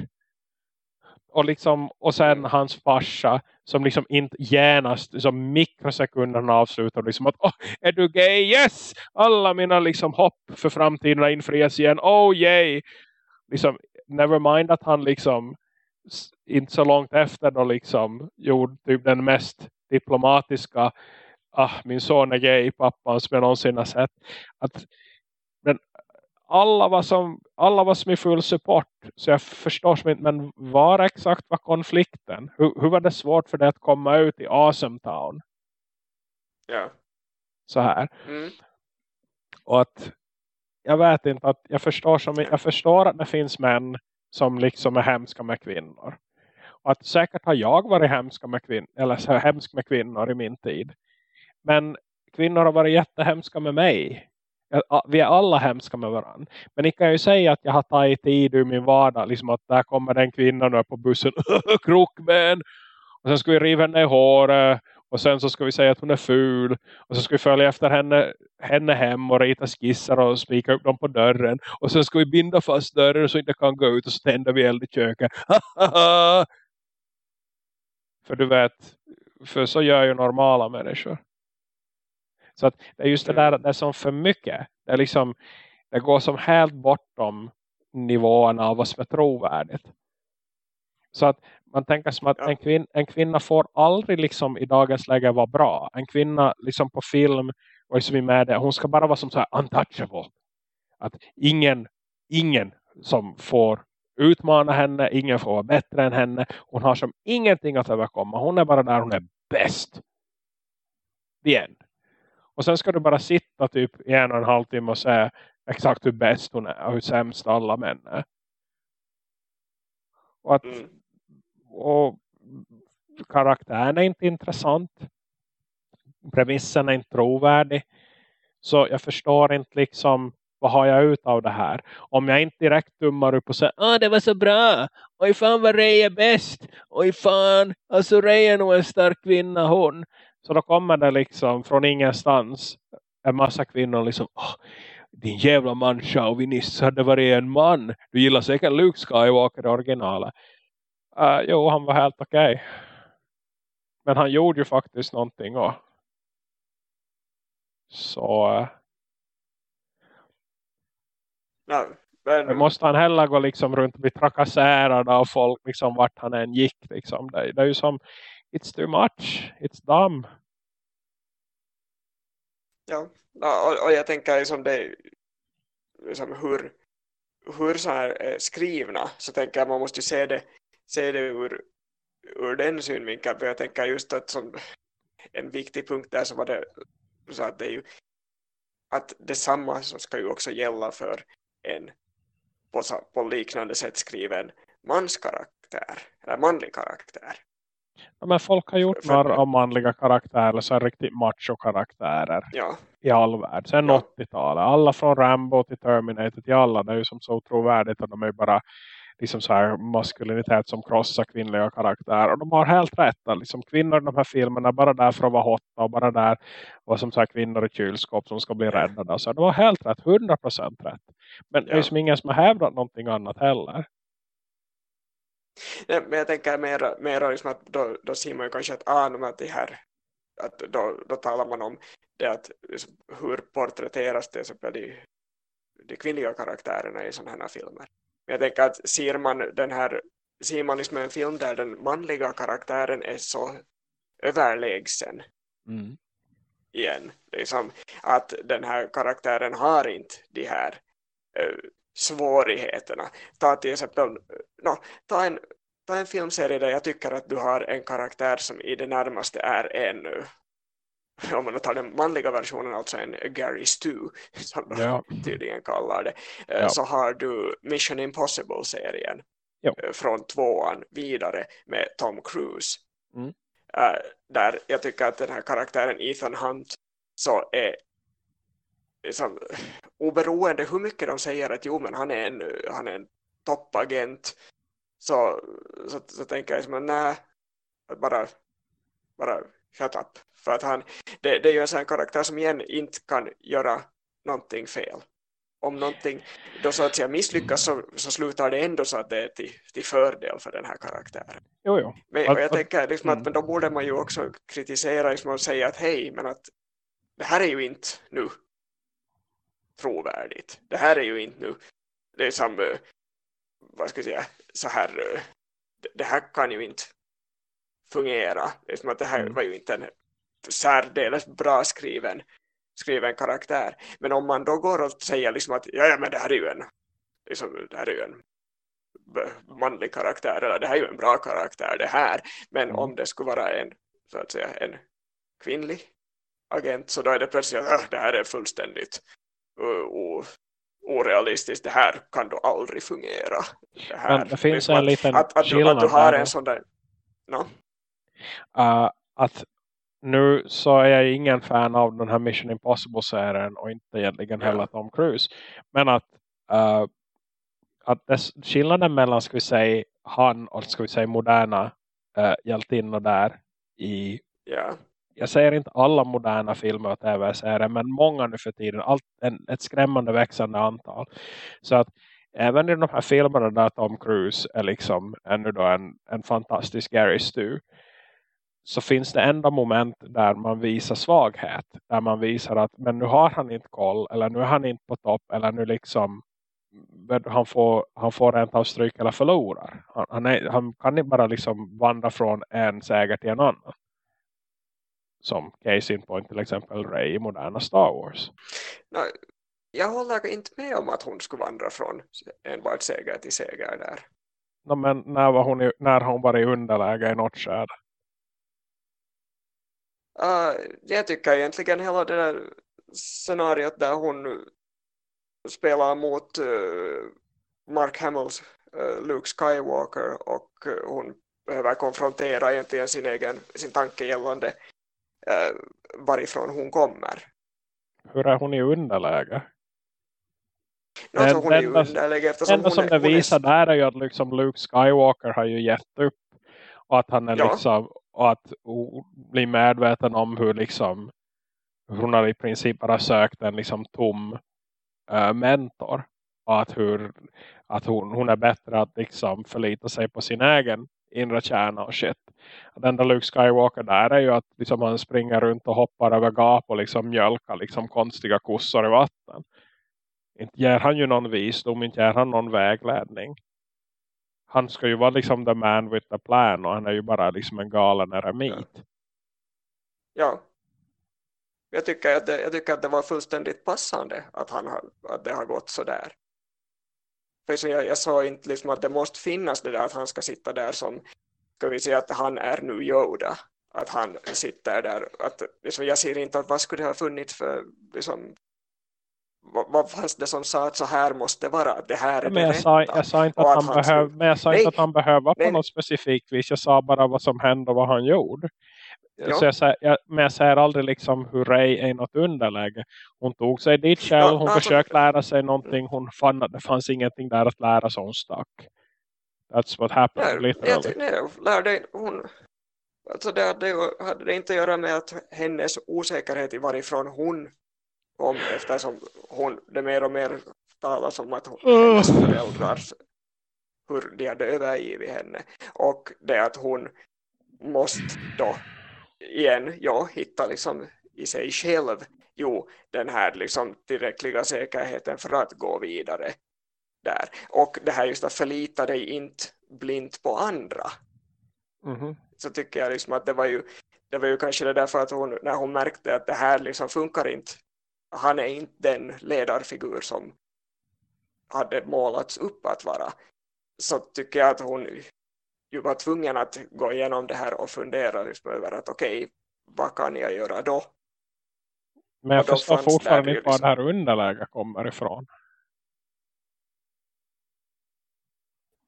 Och, liksom, och sen hans farsa som liksom inte genast liksom mikrosekunderna avslutar liksom att oh, är du gay? Yes! Alla mina liksom hopp för framtiden infrias igen. Oh yay! Liksom, never mind att han liksom inte så långt efter då liksom gjorde typ den mest diplomatiska ah, min son är gay pappan som jag någonsin har sett. Att, men alla var, som, alla var som i full support. Så jag förstår som inte, men var exakt var konflikten? Hur, hur var det svårt för det att komma ut i Awesome Town? Ja. Så här. Mm. Och att jag vet inte att jag förstår, som, jag förstår att det finns män som liksom är hemska med kvinnor. Att säkert har jag varit hemska med kvinnor, eller så hemsk med kvinnor i min tid. Men kvinnor har varit jättehemska med mig. Vi är alla hemska med varandra. Men ni kan ju säga att jag har tagit tid ur min vardag. Liksom att där kommer den kvinnan nu på bussen. Krokben! Och sen ska vi riva henne i håret. Och sen så ska vi säga att hon är ful. Och så ska vi följa efter henne, henne hem och rita skissar och spika upp dem på dörren. Och sen ska vi binda fast dörren så inte kan gå ut. Och så tänder vi eld i köket. för du vet, för så gör ju normala människor. Så att det är just det där att det är som för mycket. Det, är liksom, det går som helt bortom nivåerna av vad som är trovärdigt. Så att man tänker som att en, kvin en kvinna får aldrig liksom i dagens läge vara bra. En kvinna liksom på film och liksom i media, hon ska bara vara som så här untouchable. Att ingen, ingen som får utmana henne, ingen får vara bättre än henne. Hon har som ingenting att överkomma. Hon är bara där hon är bäst. The Och sen ska du bara sitta typ i en och en halv timme och säga exakt hur bäst hon är och hur sämst alla män är. Och att mm och karaktären är inte intressant. Premissen är inte trovärdig. Så jag förstår inte liksom vad har jag ut av det här? Om jag inte direkt tummar upp och säger ah det var så bra. Oj fan vad Ray är bäst. Oj fan, alltså Ray är nog en stark kvinna hon. Så då kommer det liksom från ingenstans en massa kvinnor liksom oh, din jävla man chauvinist hade varit en man. Du gillar säkert Luke Skywalker i originalet. Uh, jo, han var helt okej. Okay. Men han gjorde ju faktiskt någonting. Och... Så... Eh, Ja, men... måste han heller gå liksom runt och bli trakasserad av folk liksom vart han än gick. Liksom. Det, det är ju som, it's too much, it's dumb. Ja, och, och jag tänker liksom det liksom hur, hur så här är skrivna så tänker jag man måste ju se det se det ur, ur den synvinkeln. För jag tänker just att som en viktig punkt där så var det så att det är ju att detsamma så ska ju också gälla för en på, på liknande sätt skriven manskaraktär eller manlig karaktär. Ja, men folk har gjort några av manliga karaktärer så riktigt macho-karaktärer ja. i all värld. Sen ja. 80-talet. Alla från Rambo till Terminator till alla. Det är ju som så trovärdigt att de är bara liksom så här maskulinitet som krossar kvinnliga karaktärer. Och de har helt rätt. Liksom kvinnor i de här filmerna bara där för att vara hotta och bara där och som så här kvinnor i kylskåp som ska bli räddade. Så det var helt rätt, 100% rätt. Men det är som ingen som har hävdat någonting annat heller. Nej, men jag tänker mer, mer liksom att då, då ser man ju kanske att, ah, att det här att då, då talar man om det att liksom, hur porträtteras till exempel de, de kvinnliga karaktärerna i sådana här filmer. Men jag tänker att ser man den här ser man liksom en film där den manliga karaktären är så överlägsen mm. igen. Liksom att den här karaktären har inte de här uh, svårigheterna. Ta till exempel no, ta, en, ta en filmserie där jag tycker att du har en karaktär som i det närmaste är en om man tar den manliga versionen, alltså en Gary Stu som de ja. tydligen kallar det, eh, ja. så har du Mission Impossible-serien ja. Eh, från tvåan vidare med Tom Cruise. Mm. Eh, där jag tycker att den här karaktären Ethan Hunt så är liksom, oberoende hur mycket de säger att jo men han är en, han är en toppagent så, så, så tänker jag som nej, bara, bara shut up. För att han, det, det är ju en sån karaktär som igen inte kan göra någonting fel. Om någonting då så att säga misslyckas så, så slutar det ändå så att det är till, till fördel för den här karaktären. Jo, jo. Men, jag tänker liksom att mm. men då borde man ju också kritisera liksom och säga att hej, men att det här är ju inte nu trovärdigt. Det här är ju inte nu det är som eh, vad ska jag säga så här eh, det- det här kan ju inte fungera. Det är som att det här Mm. var ju inte en särdeles bra skriven skriven karaktär. Men om man då går och säger liksom att ja, ja men det här är ju en liksom, det här är ju en manlig karaktär eller det här är ju en bra karaktär det här. Men Mm. om det skulle vara en så att säga en kvinnlig agent så då är det plötsligt att "Ah, det här är fullständigt uh, orealistiskt. Det här kan då aldrig fungera. Det, här, Men det finns liksom en att, liten att, att, du, att du har en sån där no? Uh, att nu så är jag ingen fan av den här Mission Impossible-serien och inte egentligen heller Tom Cruise. Men att, uh, att dess, skillnaden mellan ska vi säga han och ska vi säga moderna uh, hjältinnor där i ja. jag säger inte alla moderna filmer och tv-serier men många nu för tiden. Allt, en, ett skrämmande växande antal. Så att även i de här filmerna där Tom Cruise är liksom ännu då en, en fantastisk Gary Stu så finns det ändå moment där man visar svaghet. Där man visar att men nu har han inte koll eller nu är han inte på topp eller nu liksom han får, han får rent av stryk eller förlorar. Han, han, är, han kan inte bara liksom vandra från en seger till en annan. Som case in point till exempel Ray i moderna Star Wars. No, jag håller inte med om att hon skulle vandra från enbart seger till seger där. No, men när, var hon när hon var i underläge i något skärde? Uh, jag tycker egentligen hela det där scenariot där hon spelar mot uh, Mark Hamills uh, Luke Skywalker och uh, hon behöver konfrontera egentligen sin egen sin tanke gällande varifrån hon kommer. Hur är hon i underläge? Nu alltså hon är enda- underläge Det eftersom enda hon som är, det hon är, visar där är ju att liksom Luke Skywalker har ju gett upp. Och att han är Ja. liksom och att bli medveten om hur liksom hur hon har i princip bara sökt en liksom tom äh, mentor. Och att, hur, att hon, hon är bättre att liksom förlita sig på sin egen inre kärna och shit. Den där Luke Skywalker där är ju att liksom han springer runt och hoppar över gap och liksom mjölkar liksom konstiga kossor i vatten. Inte ger han ju någon visdom, inte ger han någon vägledning. Han ska ju vara liksom the man with the plan och han är ju bara liksom en galen eremit. ja. Jag tycker, att det, jag tycker att det var fullständigt passande att, han har, att det har gått så där. För jag, jag sa inte liksom att det måste finnas det där att han ska sitta där som, ska vi säga att han är nu Yoda. Att han sitter där. Att, liksom, jag ser inte att vad skulle det ha funnits för, liksom, vad, fanns det som sa att så här måste vara, att det här är Men det jag sa, rätta. jag sa inte att att han behöver, men jag sa Nej. inte att han behöver på något specifikt vis. Jag sa bara vad som hände och vad han gjorde. Ja. Så jag, säger, jag, men jag säger aldrig liksom hur Ray är i något underläge. Hon tog sig dit själv, Ja, hon alltså- försökte lära sig någonting. Hon fann att det fanns ingenting där att lära så hon stack. That's what happened, Nej, literally. jag, nej, lärde hon, alltså det hade, hade det inte att göra med att hennes osäkerhet i varifrån hon kom eftersom hon, det mer och mer talas om att hon, hennes föräldrar hur de hade övergivit henne och det att hon måste då igen ja, hitta liksom i sig själv jo, den här liksom tillräckliga säkerheten för att gå vidare där. Och det här just att förlita dig inte blint på andra Mhm. så tycker jag liksom att det var ju det var ju kanske det därför att hon, när hon märkte att det här liksom funkar inte han är inte den ledarfigur som hade målats upp att vara så tycker jag att hon ju var tvungen att gå igenom det här och fundera liksom över att okej, vad kan jag göra då? Men jag Och då förstår fortfarande inte var liksom- det här underläget kommer ifrån.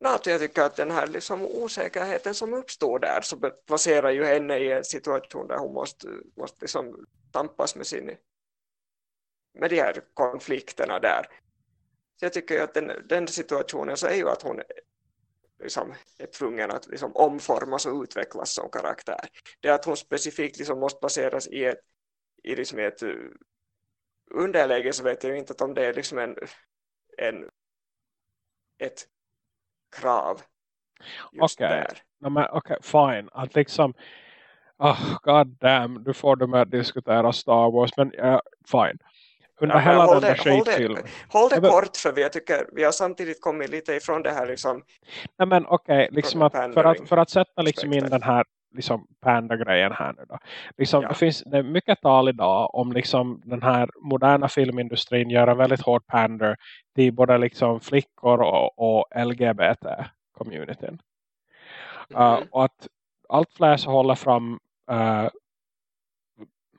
Att jag tycker att den här liksom osäkerheten som uppstår där så placerar ju henne i en situation där hon måste, måste liksom tampas med sin med de här konflikterna där. Så jag tycker att den, den situationen så är ju att hon liksom, är tvungen att liksom, omformas och utvecklas som karaktär. Det är att hon specifikt liksom, måste baseras i ett, i liksom ett uh, underläge så vet jag inte att om det är liksom en, en ett krav just Okej. där. No, men okej, fine. Att liksom, oh, god damn, du får du med att diskutera Star Wars, men uh, fine. Under hela håll den det- håll det-. Håll det kort för vi, jag tycker vi har samtidigt kommit lite ifrån det här liksom, Nej men okej, liksom Från att, för, att, för att sätta liksom in den här liksom panda-grejen här nu då. Liksom, Ja. Det finns det är mycket tal idag om liksom den här moderna filmindustrin gör en väldigt hård pander till både liksom flickor och, och LGBT-communityn. Uh, Mhm. och att allt fler så håller fram uh,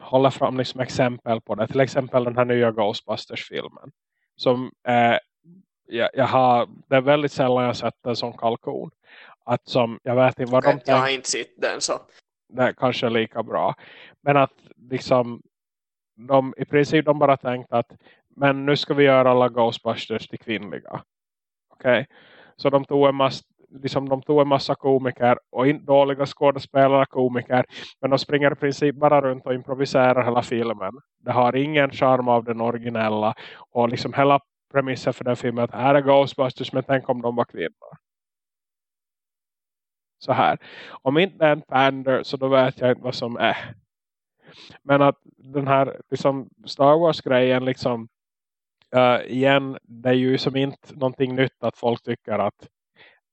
håller fram liksom exempel på det. Till exempel den här nya Ghostbusters-filmen. Som uh, jag, jag har, det är väldigt sällan jag sett en sån kalkon. Att som, jag vet inte vad de jag har inte sett den så det är kanske är lika bra. Men att liksom, de, i princip de bara tänkte att men nu ska vi göra alla Ghostbusters till kvinnliga. Okej. Så de tog en massa liksom de tog en massa komiker och in, dåliga skådespelare komiker men de springer i princip bara runt och improviserar hela filmen. Det har ingen charm av den originella och liksom hela premissen för den filmen att här är Ghostbusters men tänk om de var kvinnor. Så här. Om inte det är en pander så då vet jag inte vad som är. Men att den här liksom Star Wars-grejen liksom uh, igen, det är ju som inte någonting nytt att folk tycker att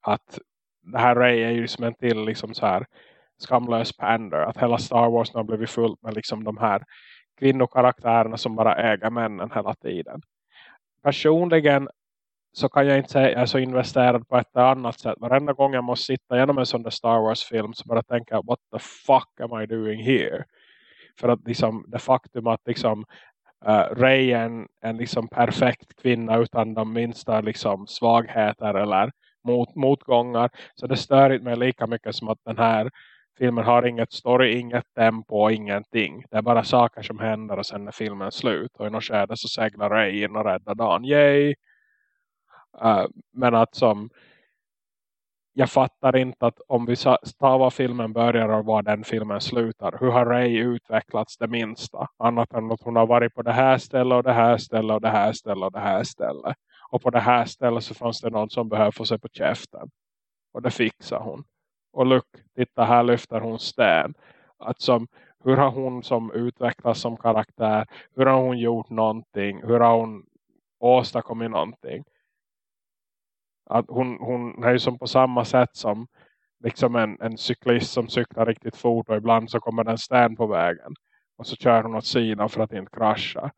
att det här Ray är ju som en till liksom så här skamlös pander. Att hela Star Wars har blivit fullt med liksom de här kvinnokaraktärerna som bara äger männen hela tiden. Personligen så kan jag inte säga att jag är så investerad på ett annat sätt. Varenda gång jag måste sitta igenom en sån där Star Wars-film så bara tänka jag, what the fuck am I doing here? För att liksom det faktum att liksom uh, Ray är en, en liksom perfekt kvinna utan de minsta liksom svagheter eller mot, motgångar. Så det stör inte mig lika mycket som att den här filmen har inget story, inget tempo, ingenting. Det är bara saker som händer och sen är filmen slut. Och i något skede så seglar Ray in och räddar dagen. Yay! Uh, men att som jag fattar inte att om vi tar var filmen börjar och var den filmen slutar. Hur har Ray utvecklats det minsta? Annat än att hon har varit på det här stället och det här stället och det här stället och det här stället. Och på det här stället så fanns det någon som behövde få sig på käften. Och det fixar hon. Och look, titta här lyfter hon sten. Att som, hur har hon som utvecklats som karaktär? Hur har hon gjort någonting? Hur har hon åstadkommit någonting? Att hon, hon är ju som på samma sätt som liksom en, en cyklist som cyklar riktigt fort och ibland så kommer den sten på vägen. Och så kör hon åt sidan för att inte krascha.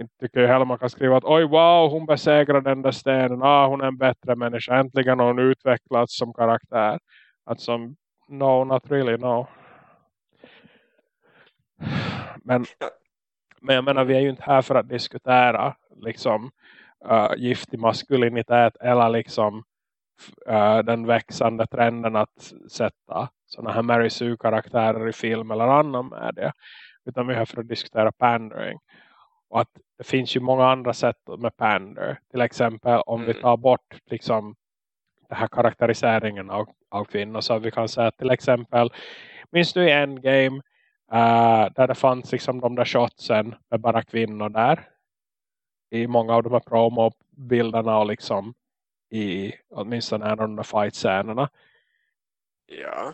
Inte tycker jag heller man kan skriva att oj wow hon besegrade den där stenen. Ah, hon är en bättre människa. Äntligen har hon utvecklats som karaktär. Att som no not really no. Men, men jag menar vi är ju inte här för att diskutera liksom uh, giftig maskulinitet eller liksom uh, den växande trenden att sätta sådana här Mary Sue-karaktärer i film eller annan media. Utan vi är här för att diskutera pandering. Och att det finns ju många andra sätt med pander. Till exempel om mm. vi tar bort liksom den här karaktäriseringen av, av kvinnor. Så vi kan säga till exempel, minns du i Endgame uh, där det fanns liksom de där shotsen med bara kvinnor där. I många av de här promobilderna och liksom i åtminstone en av de där fight-scenerna. Ja.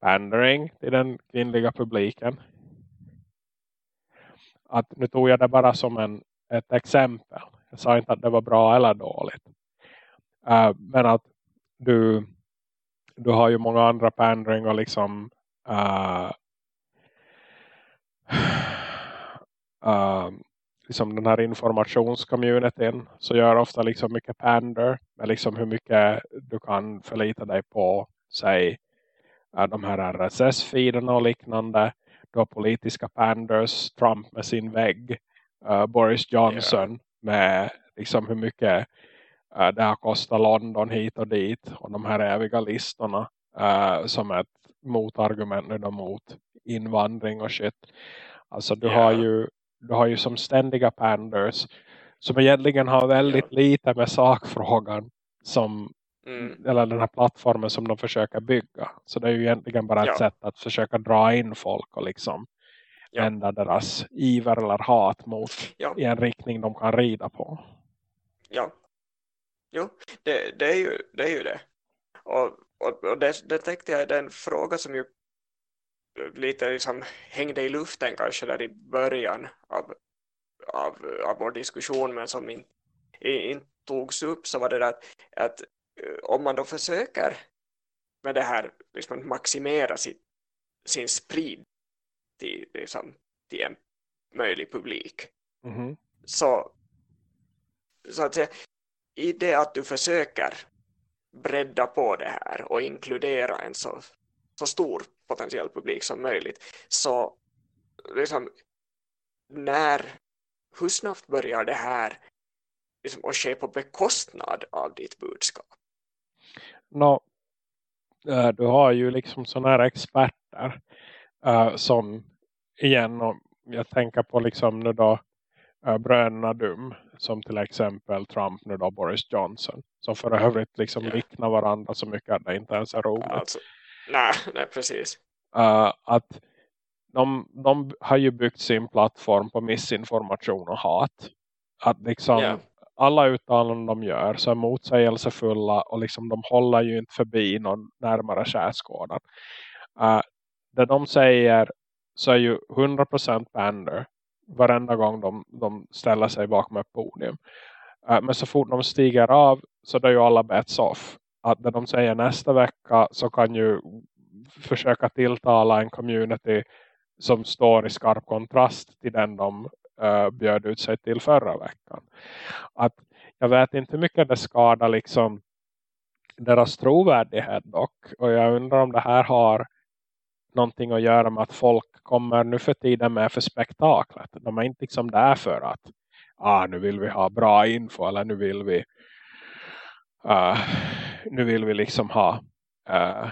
Pandering till den kvinnliga publiken. Att nu tog jag det bara som en, ett exempel. Jag sa inte att det var bra eller dåligt. Uh, men att du, du har ju många andra pandering och liksom uh, uh, liksom den här informationscommunityn så gör ofta liksom mycket pander med liksom hur mycket du kan förlita dig på säg de här RSS-feederna och liknande har politiska panders Trump med sin vägg uh, Boris Johnson yeah. med liksom hur mycket uh, det har kostat London hit och dit och de här eviga listorna uh, som ett motargument nu mot invandring och shit alltså du yeah. har ju du har ju som ständiga panders som egentligen har väldigt yeah. lite med sakfrågan som Mm. eller den här plattformen som de försöker bygga. Så det är ju egentligen bara ett Ja. sätt att försöka dra in folk och liksom Ja. vända deras iver eller hat mot Ja. i en riktning de kan rida på. Ja. Jo, det, det, är, ju, det är ju det. Och, och, och det, det tänkte jag är en fråga som ju lite liksom hängde i luften kanske där i början av, av, av vår diskussion men som inte in, togs upp så var det där att, att om man då försöker med det här liksom maximera sitt, sin sprid till, liksom, till en möjlig publik Mhm. så, så att säga, i det att du försöker bredda på det här och inkludera en så, så stor potentiell publik som möjligt så liksom när hur snabbt börjar det här liksom, att ske på bekostnad av ditt budskap? Nå, eh, du har ju liksom sådana här experter eh, som igen, om jag tänker på liksom nu då uh, bröderna Dum som till exempel Trump nu då Boris Johnson som för övrigt liksom Ja. liknar varandra så mycket att det inte ens är roligt. Alltså, nej, nej, precis. Uh, att de, de har ju byggt sin plattform på missinformation och hat. Att liksom Ja alla uttalanden de gör så är motsägelsefulla och liksom de håller ju inte förbi någon närmare skärskådan. Uh, eh, det de säger så är ju 100% pander varenda gång de, de ställer sig bakom ett podium. Uh, men så fort de stiger av så är ju alla bets off. Att det de säger nästa vecka så kan ju försöka tilltala en community som står i skarp kontrast till den de uh, bjöd ut sig till förra veckan. Att jag vet inte hur mycket det skadar liksom deras trovärdighet dock. Och jag undrar om det här har någonting att göra med att folk kommer nu för tiden med för spektaklet. De är inte liksom där för att ah, nu vill vi ha bra info eller nu vill vi uh, nu vill vi liksom ha uh,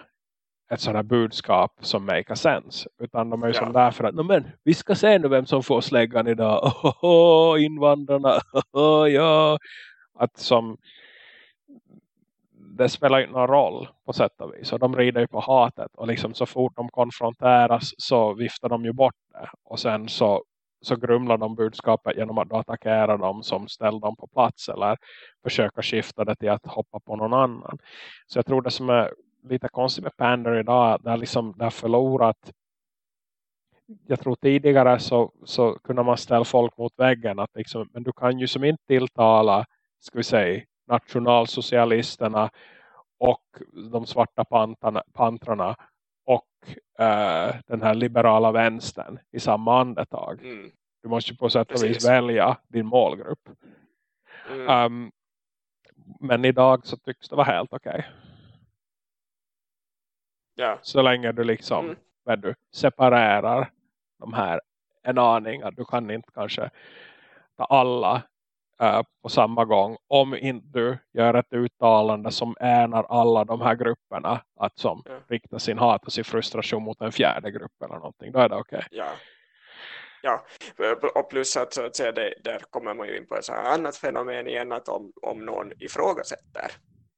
ett sådant budskap som make sense. Utan de är ju Ja. som där för att "Nå, men, vi ska se nu vem som får släggan idag. Oh, oh, invandrarna. Oh, ja. Att som det spelar ju någon roll på sätt och vis. Och de rider ju på hatet. Och liksom så fort de konfronteras så viftar de ju bort det. Och sen så, så grumlar de budskapet genom att attackera dem som ställer dem på plats. Eller försöka skifta det till att hoppa på någon annan. Så jag tror det som är lite konstigt med Pander idag. Det är liksom förlorat. Jag tror tidigare så, så kunde man ställa folk mot väggen. Att liksom, men du kan ju som inte tilltala ska vi säga nationalsocialisterna och de svarta pantarna, pantrarna och eh, den här liberala vänstern i samma andetag. Mm. Du måste ju på sätt och vis välja din målgrupp. Mm. Um, men idag så tycks det vara helt okej. Ja. Så länge du liksom Mm. när du separerar de här en aning. Att du kan inte kanske ta alla eh, på samma gång. Om inte du gör ett uttalande som änar alla de här grupperna. Att som Ja. rikta sin hat och sin frustration mot en fjärde grupp eller någonting. Då är det okej. Ja. Ja, och plus att, så att säga, det, där kommer man ju in på ett annat fenomen igen att om, om någon ifrågasätter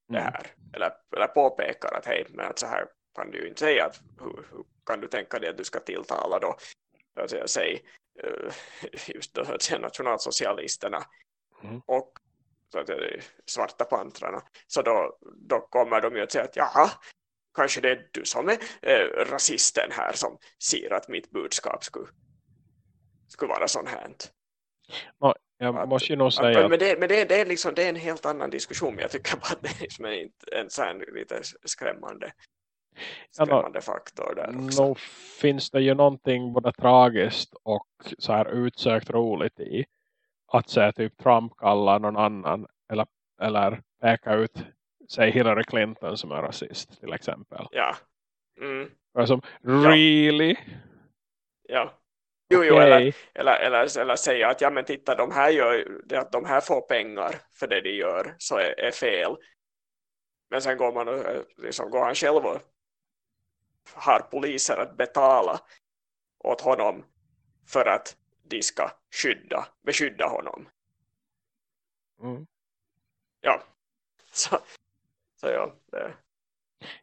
det Mm. här eller, eller påpekar att hej, men att så här kan du ju inte säga att hur, hur kan du tänka dig att du ska tilltala då att säga, säg eh, just då, så att säga, nationalsocialisterna Mm. och så att säga, svarta pantrarna så då, då kommer de ju att säga att jaha kanske det är du som är eh, rasisten här som ser att mitt budskap skulle, skulle vara sån här. Nå, jag Att- måste ju nog Att, säga att men det, men det, det, är liksom, det är en helt annan diskussion men jag tycker bara att det är liksom en, en sån lite skrämmande, Ja, skrämmande faktor där också. nog finns det ju någonting både tragiskt och så här utsökt roligt i att säga typ Trump kallar någon annan eller, eller peka ut säg Hillary Clinton som är rasist till exempel. Ja. Mm, som, really? ja. Jo, jo, Okej. eller, eller, eller, eller säga att ja men titta de här gör det att de här får pengar för det de gör så är, är fel. Men sen går man och, eh, liksom, går han själv och har poliser att betala åt honom för att de ska skydda, beskydda honom. Mm. Ja. Så, Så ja, det...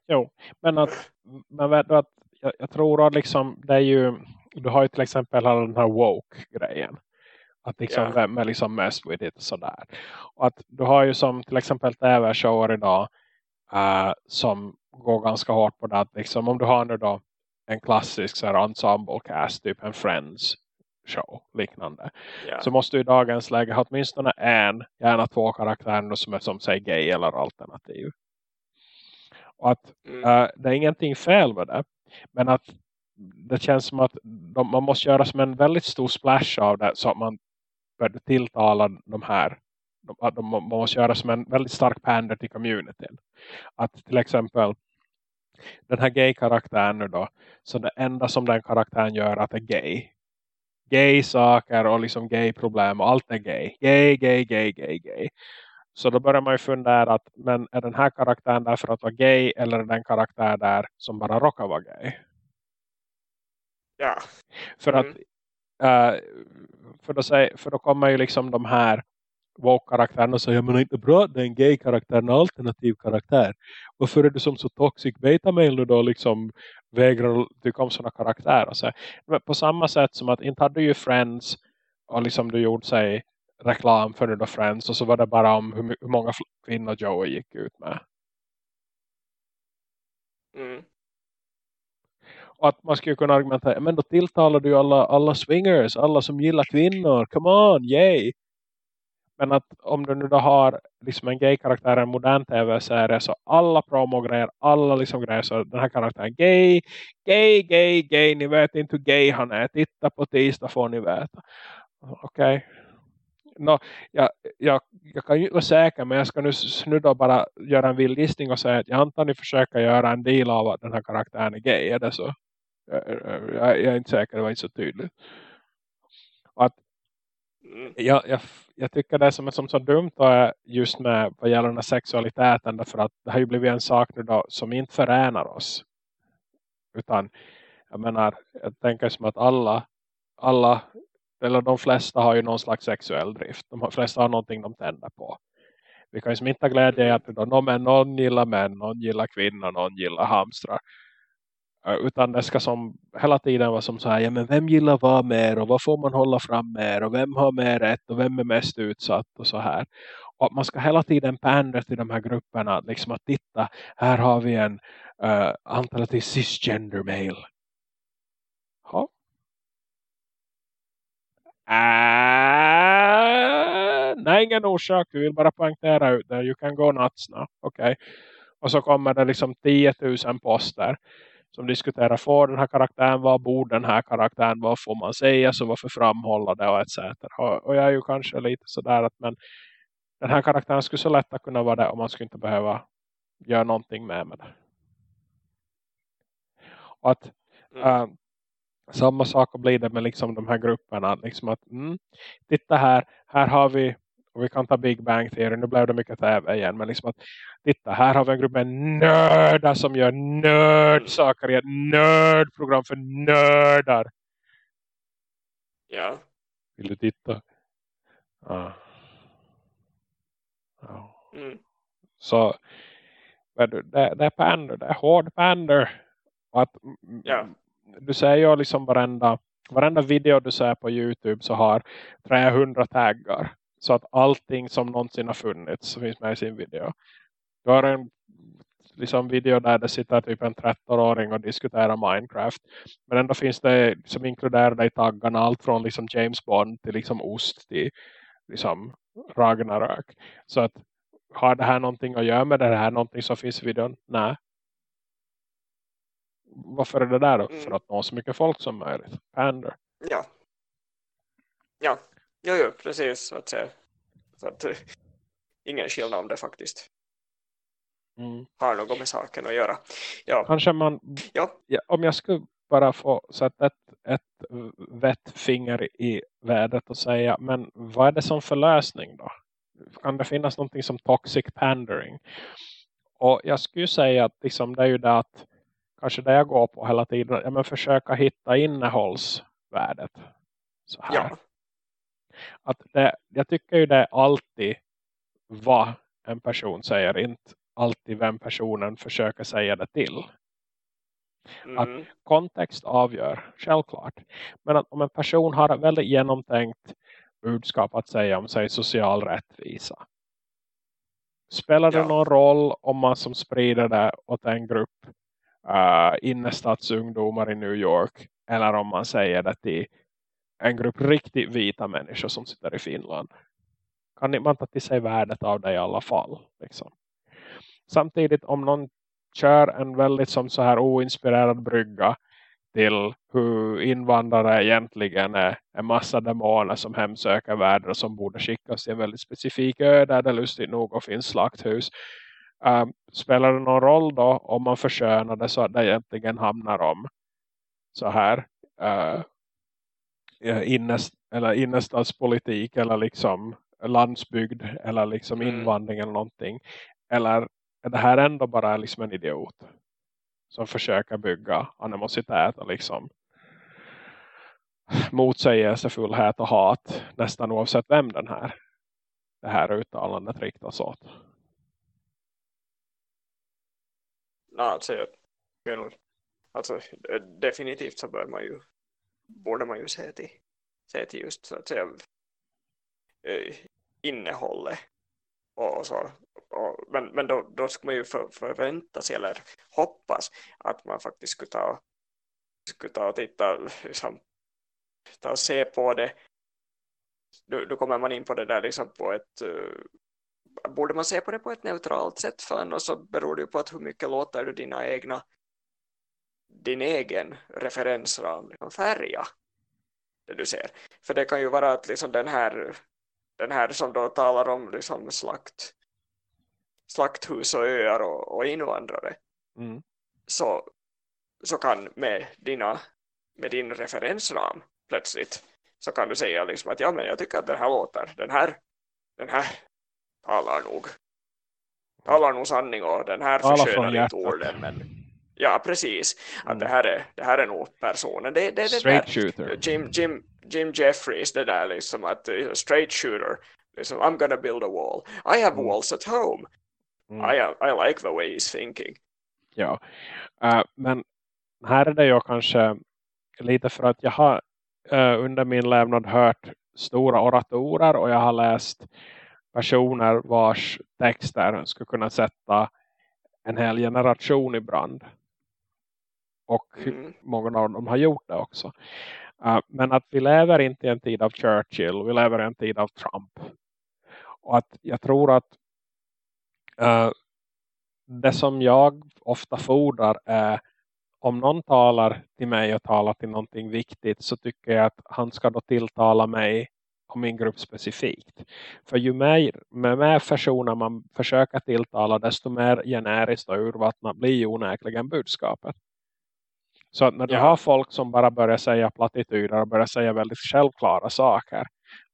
Jo, men att, men vet du att jag, jag, tror att liksom det är ju, du har ju till exempel den här woke-grejen. Att liksom yeah. vem är liksom mest with it och sådär. Och att du har ju som till exempel tv-shower idag uh, som går ganska hårt på det. Att liksom om du har nu då en klassisk så här, ensemble cast, typ en Friends show liknande. Yeah. Så måste du i dagens läge ha åtminstone en, gärna två karaktärer som är som säger gay eller alternativ. Och att mm. uh, det är ingenting fel med det. Men att det känns som att de, man måste göra som en väldigt stor splash av det så att man börjar tilltala de här. De, de, måste göra som en väldigt stark pander till communityn. Att till exempel den här gay-karaktären nu då. Så det enda som den karaktären gör är att det är gay. Gay-saker och liksom gay-problem och allt är gay. Gay, gay, gay, gay, gay. Så då börjar man ju fundera att men är den här karaktären där för att vara gay eller är den karaktär där som bara råkar vara gay? Ja. För mm. att uh, för, då säger, för då kommer ju liksom de här woke-karaktärerna och säger men inte bra det är en gay-karaktär, en alternativ karaktär. Varför är du som så toxic beta-mail då liksom vägrar tycka om sådana karaktärer? Så, på samma sätt som att inte hade ju Friends och liksom du gjorde sig reklam för The Friends och så var det bara om hur, hur många kvinnor Joey gick ut med. Mm. Och att man skulle kunna argumentera, men då tilltalar du alla, alla swingers, alla som gillar kvinnor, come on, yay! Men att om du nu då har liksom en gay-karaktär i en modern tv-serie så alla promogrejer, alla liksom grejer så den här karaktären gay, gay, gay, gay, ni vet inte hur gay han är, titta på tisdag får ni veta. Okej, okay no, jag, jag, jag kan ju inte vara säker men jag ska nu, nu då bara göra en vild gissning och säga att jag antar ni försöker göra en deal av att den här karaktären är gay, är det så? Jag, jag, jag är inte säker, det var inte så tydligt. Och att. Mm. jag, jag, jag tycker det som är som så dumt är just med vad gäller den här sexualiteten därför att det har ju blivit en sak nu då som inte förenar oss. Utan jag menar, jag tänker som att alla alla eller de flesta har ju någon slags sexuell drift. De flesta har någonting de tänder på. Vi kan ju inte glädje i att då, någon gillar män, någon gillar kvinnor, någon gillar hamstrar. Utan det ska som hela tiden vara som så här, ja men vem gillar vad mer och vad får man hålla fram mer och vem har mer rätt och vem är mest utsatt och så här. Och att man ska hela tiden pandra till de här grupperna, liksom att titta, här har vi en uh, antalet till cisgender male. Ja, Äh, nej, ingen orsak. Vi vill bara poängtera ut det. You can go nuts now. Okej. Okay. Och så kommer det liksom 10 000 poster som diskuterar får den här karaktären, vad borde den här karaktären, vad får man säga, så varför framhålla det och etc. Och, och jag är ju kanske lite sådär att men den här karaktären skulle så lätt att kunna vara det om man skulle inte behöva göra någonting med, med det. Och att äh, samma sak blir det med liksom de här grupperna. Liksom att, mm, titta här, här har vi, och vi kan ta Big Bang Theory, nu blev det mycket tv igen, men liksom att, titta här har vi en grupp med nördar som gör nördsaker i ett nördprogram för nördar. Ja. Vill du titta? Ja. ja. Mm. Så det, det är pander, det är hård pander. Att, ja du ser ju liksom varenda, varenda video du ser på Youtube så har 300 taggar. Så att allting som någonsin har funnits finns med i sin video. Du har en liksom video där det sitter typ en 13-åring och diskuterar Minecraft. Men ändå finns det som inkluderar i taggarna allt från liksom James Bond till liksom ost till liksom Ragnarök. Så att har det här någonting att göra med det här någonting som finns i videon? Nej, varför är det där då? Mm. För att nå så mycket folk som möjligt. Pander. Ja. Ja, jo, jo precis. Så att, så att, uh, ingen skillnad om det faktiskt mm. har något med saken att göra. Ja. Kanske man, ja. ja om jag skulle bara få sätta ett, ett vett finger i vädret och säga, men vad är det som för lösning då? Kan det finnas någonting som toxic pandering? Och jag skulle säga att liksom, det är ju det att kanske det jag går på hela tiden. Ja, men försöka hitta innehållsvärdet. Så här. Ja. Att det, jag tycker ju det är alltid vad en person säger. Inte alltid vem personen försöker säga det till. Mm. Att kontext avgör, självklart. Men att om en person har ett väldigt genomtänkt budskap att säga om sig social rättvisa. Spelar det Ja. någon roll om man som sprider det åt en grupp uh, innerstadsungdomar i New York eller om man säger det till en grupp riktigt vita människor som sitter i Finland. Kan man ta till sig värdet av det i alla fall. Liksom. Samtidigt om någon kör en väldigt som så här oinspirerad brygga till hur invandrare egentligen är en massa demoner som hemsöker världen och som borde skickas till en väldigt specifik ö där det lustigt nog och finns slakthus. Um, spelar det någon roll då om man förskönar det så att det egentligen hamnar om så här uh, innest, eller innerstadspolitik eller liksom landsbygd eller liksom Mm. invandring eller någonting. Eller är det här ändå bara liksom en idiot som försöker bygga animositet och liksom motsägelsefullhet och hat nästan oavsett vem den här det här uttalandet riktas åt. Ja, alltså, jag, alltså, definitivt så bör man ju, borde man ju se till, se till just så att säga, eh, innehållet och, så. Och, men men då, då ska man ju för, förvänta sig eller hoppas att man faktiskt skulle ta, skulle ta och titta, liksom, ta och se på det. Då, då kommer man in på det där liksom på ett uh, borde man se på det på ett neutralt sätt för annars så beror det ju på att hur mycket låter du dina egna din egen referensram liksom färga det du ser. För det kan ju vara att liksom den här den här som då talar om liksom slakt slakthus och öar och, och invandrare Mm. så, så kan med dina med din referensram plötsligt så kan du säga liksom att ja men jag tycker att den här låter den här den här talar nog talar nog sanning och den här förskönar inte orden men ja precis att Mm. det här är det här är nog personen det, det, det Straight där, shooter. Jim, Jim, Jim Jeffries det där liksom att uh, straight shooter liksom, I'm gonna build a wall I have Mm. walls at home Mm. I, I like the way he's thinking Ja, Eh, men här är det ju kanske lite för att jag har eh, under min levnad hört stora oratorer och jag har läst personer vars texter skulle kunna sätta en hel generation i brand. Och mm. många av dem har gjort det också. Eh, men att vi lever inte i en tid av Churchill, vi lever i en tid av Trump. Och att jag tror att eh, det som jag ofta fordrar är om någon talar till mig och talar till någonting viktigt så tycker jag att han ska då tilltala mig och min grupp specifikt. För ju mer, med mer personer man försöker tilltala desto mer generiskt och urvattnat blir ju onäkligen budskapet. Så att när du Ja. har folk som bara börjar säga plattityder och börjar säga väldigt självklara saker.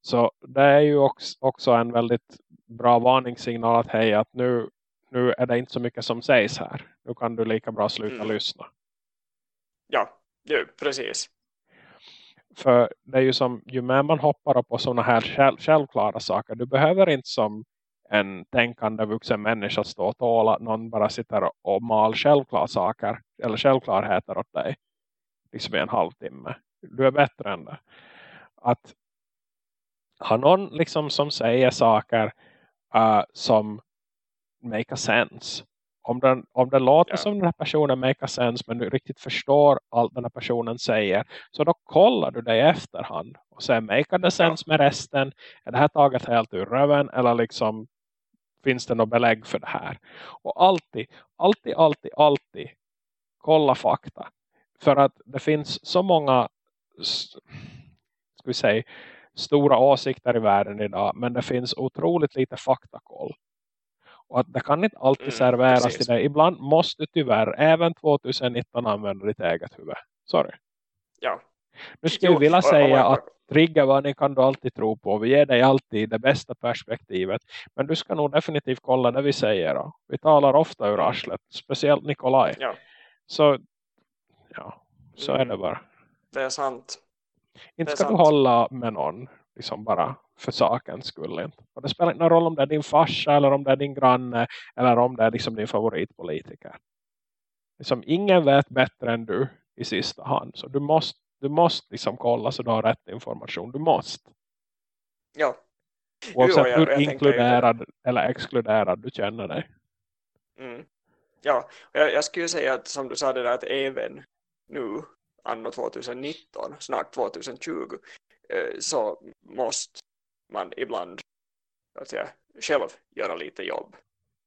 Så det är ju också, också en väldigt bra varningssignal att hej att nu, nu är det inte så mycket som sägs här. Nu kan du lika bra sluta Mm. lyssna. ja, ju, precis För det är ju som, ju mer man hoppar upp på sådana här själv, självklara saker. Du behöver inte som en tänkande vuxen människa stå och tåla någon bara sitter och mal självklara saker. Eller självklarheter åt dig. Liksom i en halvtimme. Du är bättre än det. Att ha någon liksom som säger saker uh, som make a sense. Om den, om det låter Ja. som den här personen make a sense men du riktigt förstår allt den här personen säger så då kollar du dig i efterhand och säger make the sense med resten är det här taget helt ur röven eller liksom finns det något belägg för det här och alltid, alltid, alltid, alltid kolla fakta för att det finns så många ska vi säga stora åsikter i världen idag men det finns otroligt lite faktakoll och att det kan inte alltid Mm, serveras precis. till dig. Ibland måste du tyvärr även 2019 använda ditt eget huvud. Sorry. ja Nu skulle jag vilja säga att triggervarning kan du alltid tro på. Vi ger dig alltid det bästa perspektivet. Men du ska nog definitivt kolla det vi säger. Då. Vi talar ofta ur arslet. Speciellt Nikolaj. ja, Så ja, så är Mm. det bara. det är sant Inte är ska du sant. hålla med någon. Liksom bara för sakens skull. Inte. Och det spelar ingen roll om det är din farsa eller om det är din granne eller om det är liksom din favoritpolitiker. Liksom, ingen vet bättre än du i sista hand. Så du måste, du måste liksom kolla så du har rätt information. Du måste. Ja. Oavsett Jo, jag- hur inkluderad eller exkluderad du känner dig. Mm. Ja, jag, jag skulle säga att som du sa det där att även nu, anno 2019, snart 2020, eh, så måste man ibland att säga, själv göra lite jobb.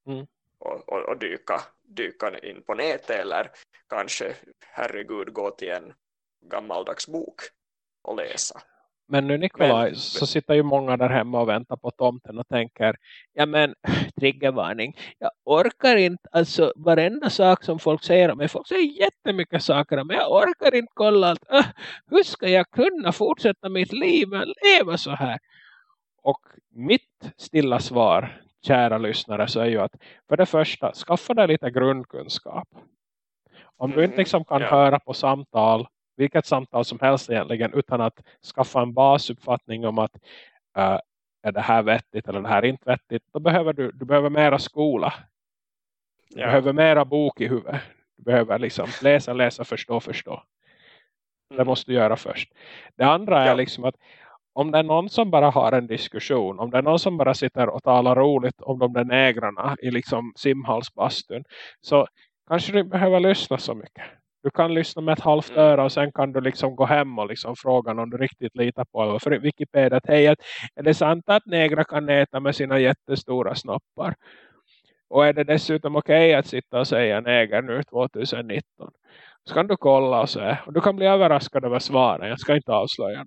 Mm. Och, och, och dyka, dyka in på nätet eller kanske, herregud, gå till en gammaldags bok och läsa. Men nu Nikolaj Men- så sitter ju många där hemma och väntar på tomten och tänker ja men triggervarning. Jag orkar inte alltså varenda sak som folk säger om mig folk säger jättemycket saker mig. Jag orkar inte kolla allt. Äh, hur ska jag kunna fortsätta mitt liv och leva så här? Och mitt stilla svar kära lyssnare så är ju att för det första skaffa dig lite grundkunskap. Om du inte Mhm, liksom kan ja. höra på samtal vilket samtal som helst egentligen utan att skaffa en basuppfattning om att uh, är det här vettigt eller det här inte vettigt då behöver du, du behöver mera skola du Ja. behöver mera bok i huvudet du behöver liksom läsa, läsa, förstå, förstå det Mm. måste du göra först det andra är Ja. liksom att om det är någon som bara har en diskussion om det är någon som bara sitter och talar roligt om de där negrarna i liksom simhalsbastun så kanske du behöver lyssna så mycket du kan lyssna med ett halvt Mm. öra och sen kan du liksom gå hem och liksom fråga om du riktigt litar på. För Wikipedia att hej, är det sant att negra kan äta med sina jättestora snoppar? Och är det dessutom okej att sitta och säga neger nu 2019? Så kan du kolla och se. Och du kan bli överraskad över svaren. Jag ska inte avslöja.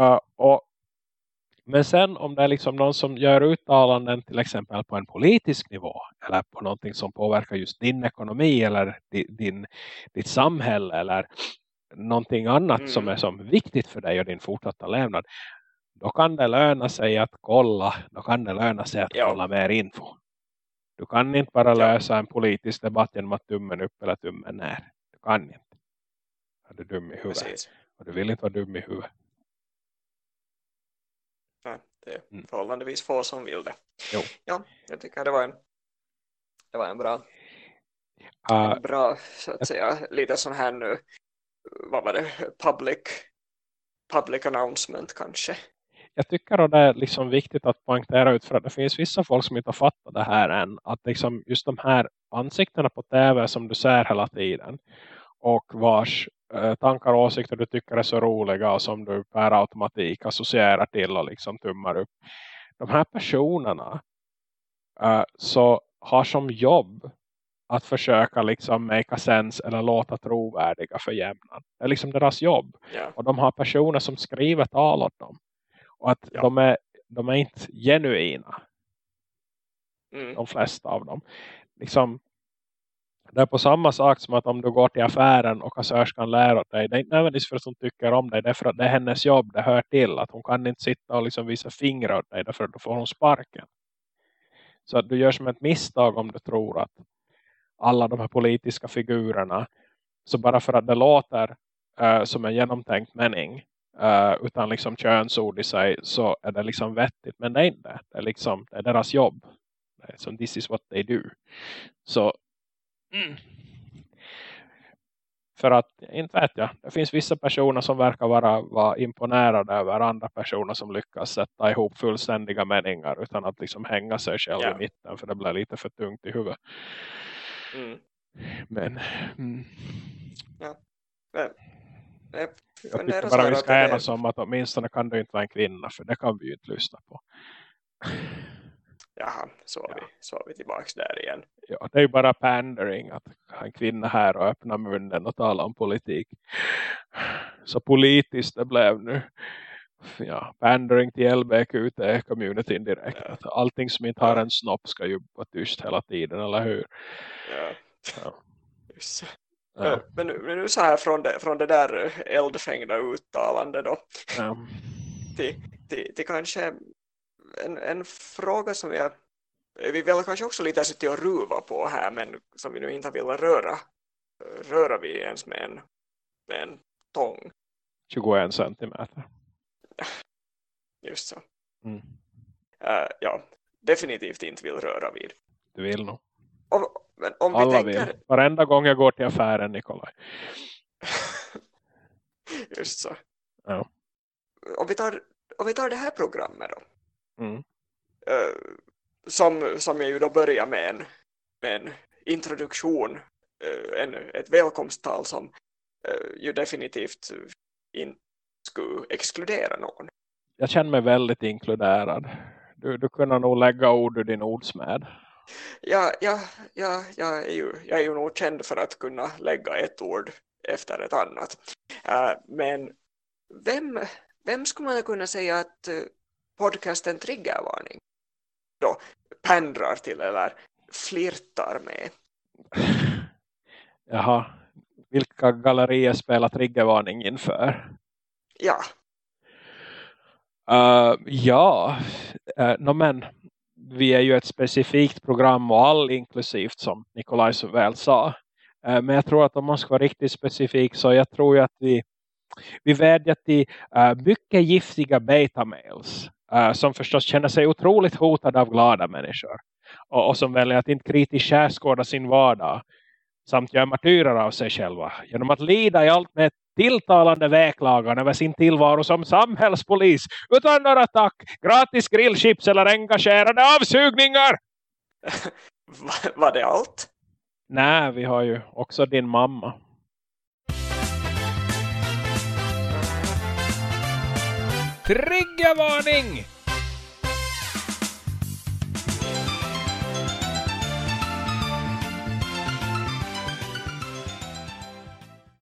Uh, och, men sen om det är liksom någon som gör uttalanden till exempel på en politisk nivå. Eller på någonting som påverkar just din ekonomi eller din, ditt samhälle. Eller någonting annat Mm. som är som viktigt för dig och din fortsatta levnad. Då kan det löna sig att kolla. Då kan det löna sig att Ja. kolla mer info. Du kan inte bara lösa en politisk debatt genom att tummen upp eller tummen ner. Du kan inte. Är du dum i huvudet? Precis. Och du vill inte vara dum i huvudet. Det är Mm. förhållandevis få som vill det. Jo. Ja, jag tycker det var en, det var en bra, Uh, en bra så att säga, lite sån här nu, vad var det, public, public announcement kanske. jag tycker att det är liksom viktigt att poängtera ut för att det finns vissa folk som inte har fattat det här än. Att liksom just de här ansiktena på tv som du ser hela tiden och vars tankar och åsikter du tycker är så roliga och som du per automatik associerar till och liksom tummar upp. De här personerna eh, så har som jobb att försöka liksom make sense eller låta trovärdiga för jämnan. Det är liksom deras jobb. Ja, Och de har personer som skriver tal åt dem. Och att Ja. de, är, de är inte genuina. mm. De flesta av dem. Liksom, det är på samma sak som att om du går till affären och kassörskan lär åt dig. Det är inte nödvändigtvis för att hon tycker om dig. Det är för att det är hennes jobb. Det hör till. Att hon kan inte sitta och liksom visa fingrar åt dig. Därför att då får hon sparken. Så att du gör som ett misstag om du tror att alla de här politiska figurerna. Så bara för att det låter uh, som en genomtänkt mening. Uh, utan liksom könsord i sig. Så är det liksom vettigt. Men det är inte det. Det är liksom det är deras jobb. Det är som this is what they do. Så mm. För att, inte vet jag. Det finns vissa personer som verkar vara, vara imponerade över andra personer som lyckas sätta ihop fullständiga meningar utan att liksom hänga sig själv Ja. i mitten. För det blir lite för tungt i huvudet. Mm. Men mm, Men, jag tycker bara vi ska enas om att åtminstone kan du inte vara en kvinna. För det kan vi ju inte lyssna på. Jaha, så är, Ja. vi, så vi tillbaka där igen. Ja, det är ju bara pandering att ha en kvinna här och öppna munnen och tala om politik. Så politiskt det blev nu. Ja, pandering till LBQT-communityn direkt. Ja. Att allting som inte har en snopp ska ju vara tyst hela tiden, eller hur? Ja. Ja. Ja. Men nu, men nu så här från det, från det där eldfängda uttalande då till, till, till kanske en, en fråga som jag vi vill kanske också lite sitta och ruva på här men som vi nu inte vill röra röra vi ens med en, med en tång 21 centimeter. just så Mm. Uh, ja, definitivt inte vill röra vid. Du vill nog. Om, om Alla vi tänker... vill. Varenda gång jag går till affären, Nikolaj. Just så. Ja. Om vi tar, om vi tar det här programmet då. Mm. Uh, som, som jag ju då börjar med en, med en introduktion, uh, en, ett välkomsttal som uh, ju definitivt inte skulle exkludera någon. Jag känner mig väldigt inkluderad. Du, du kunde nog lägga ord ur din ordsmed. Ja, ja, ja, jag, är ju, jag är ju nog känd för att kunna lägga ett ord efter ett annat. men vem, vem skulle man kunna säga att podcasten Triggervarning då pendrar till eller flirtar med. Jaha, vilka gallerier spelar triggervarning inför? Ja. Uh, ja, uh, no, men vi är ju ett specifikt program och all inklusivt som Nikolaj så väl sa. Uh, men jag tror att om man ska vara riktigt specifik så jag tror ju att vi, vi vädjar till mycket giftiga beta-mails Uh, som förstås känner sig otroligt hotade av glada människor. Och, och som väljer att inte kritiskt skärskåda sin vardag. Samt gör martyrer av sig själva. Genom att lida i allt med tilltalande väklagan över sin tillvaro som samhällspolis. Utan några tack, gratis grillchips eller engagerade avsugningar. Var det allt? Nej, vi har ju också din mamma. Triggervarning!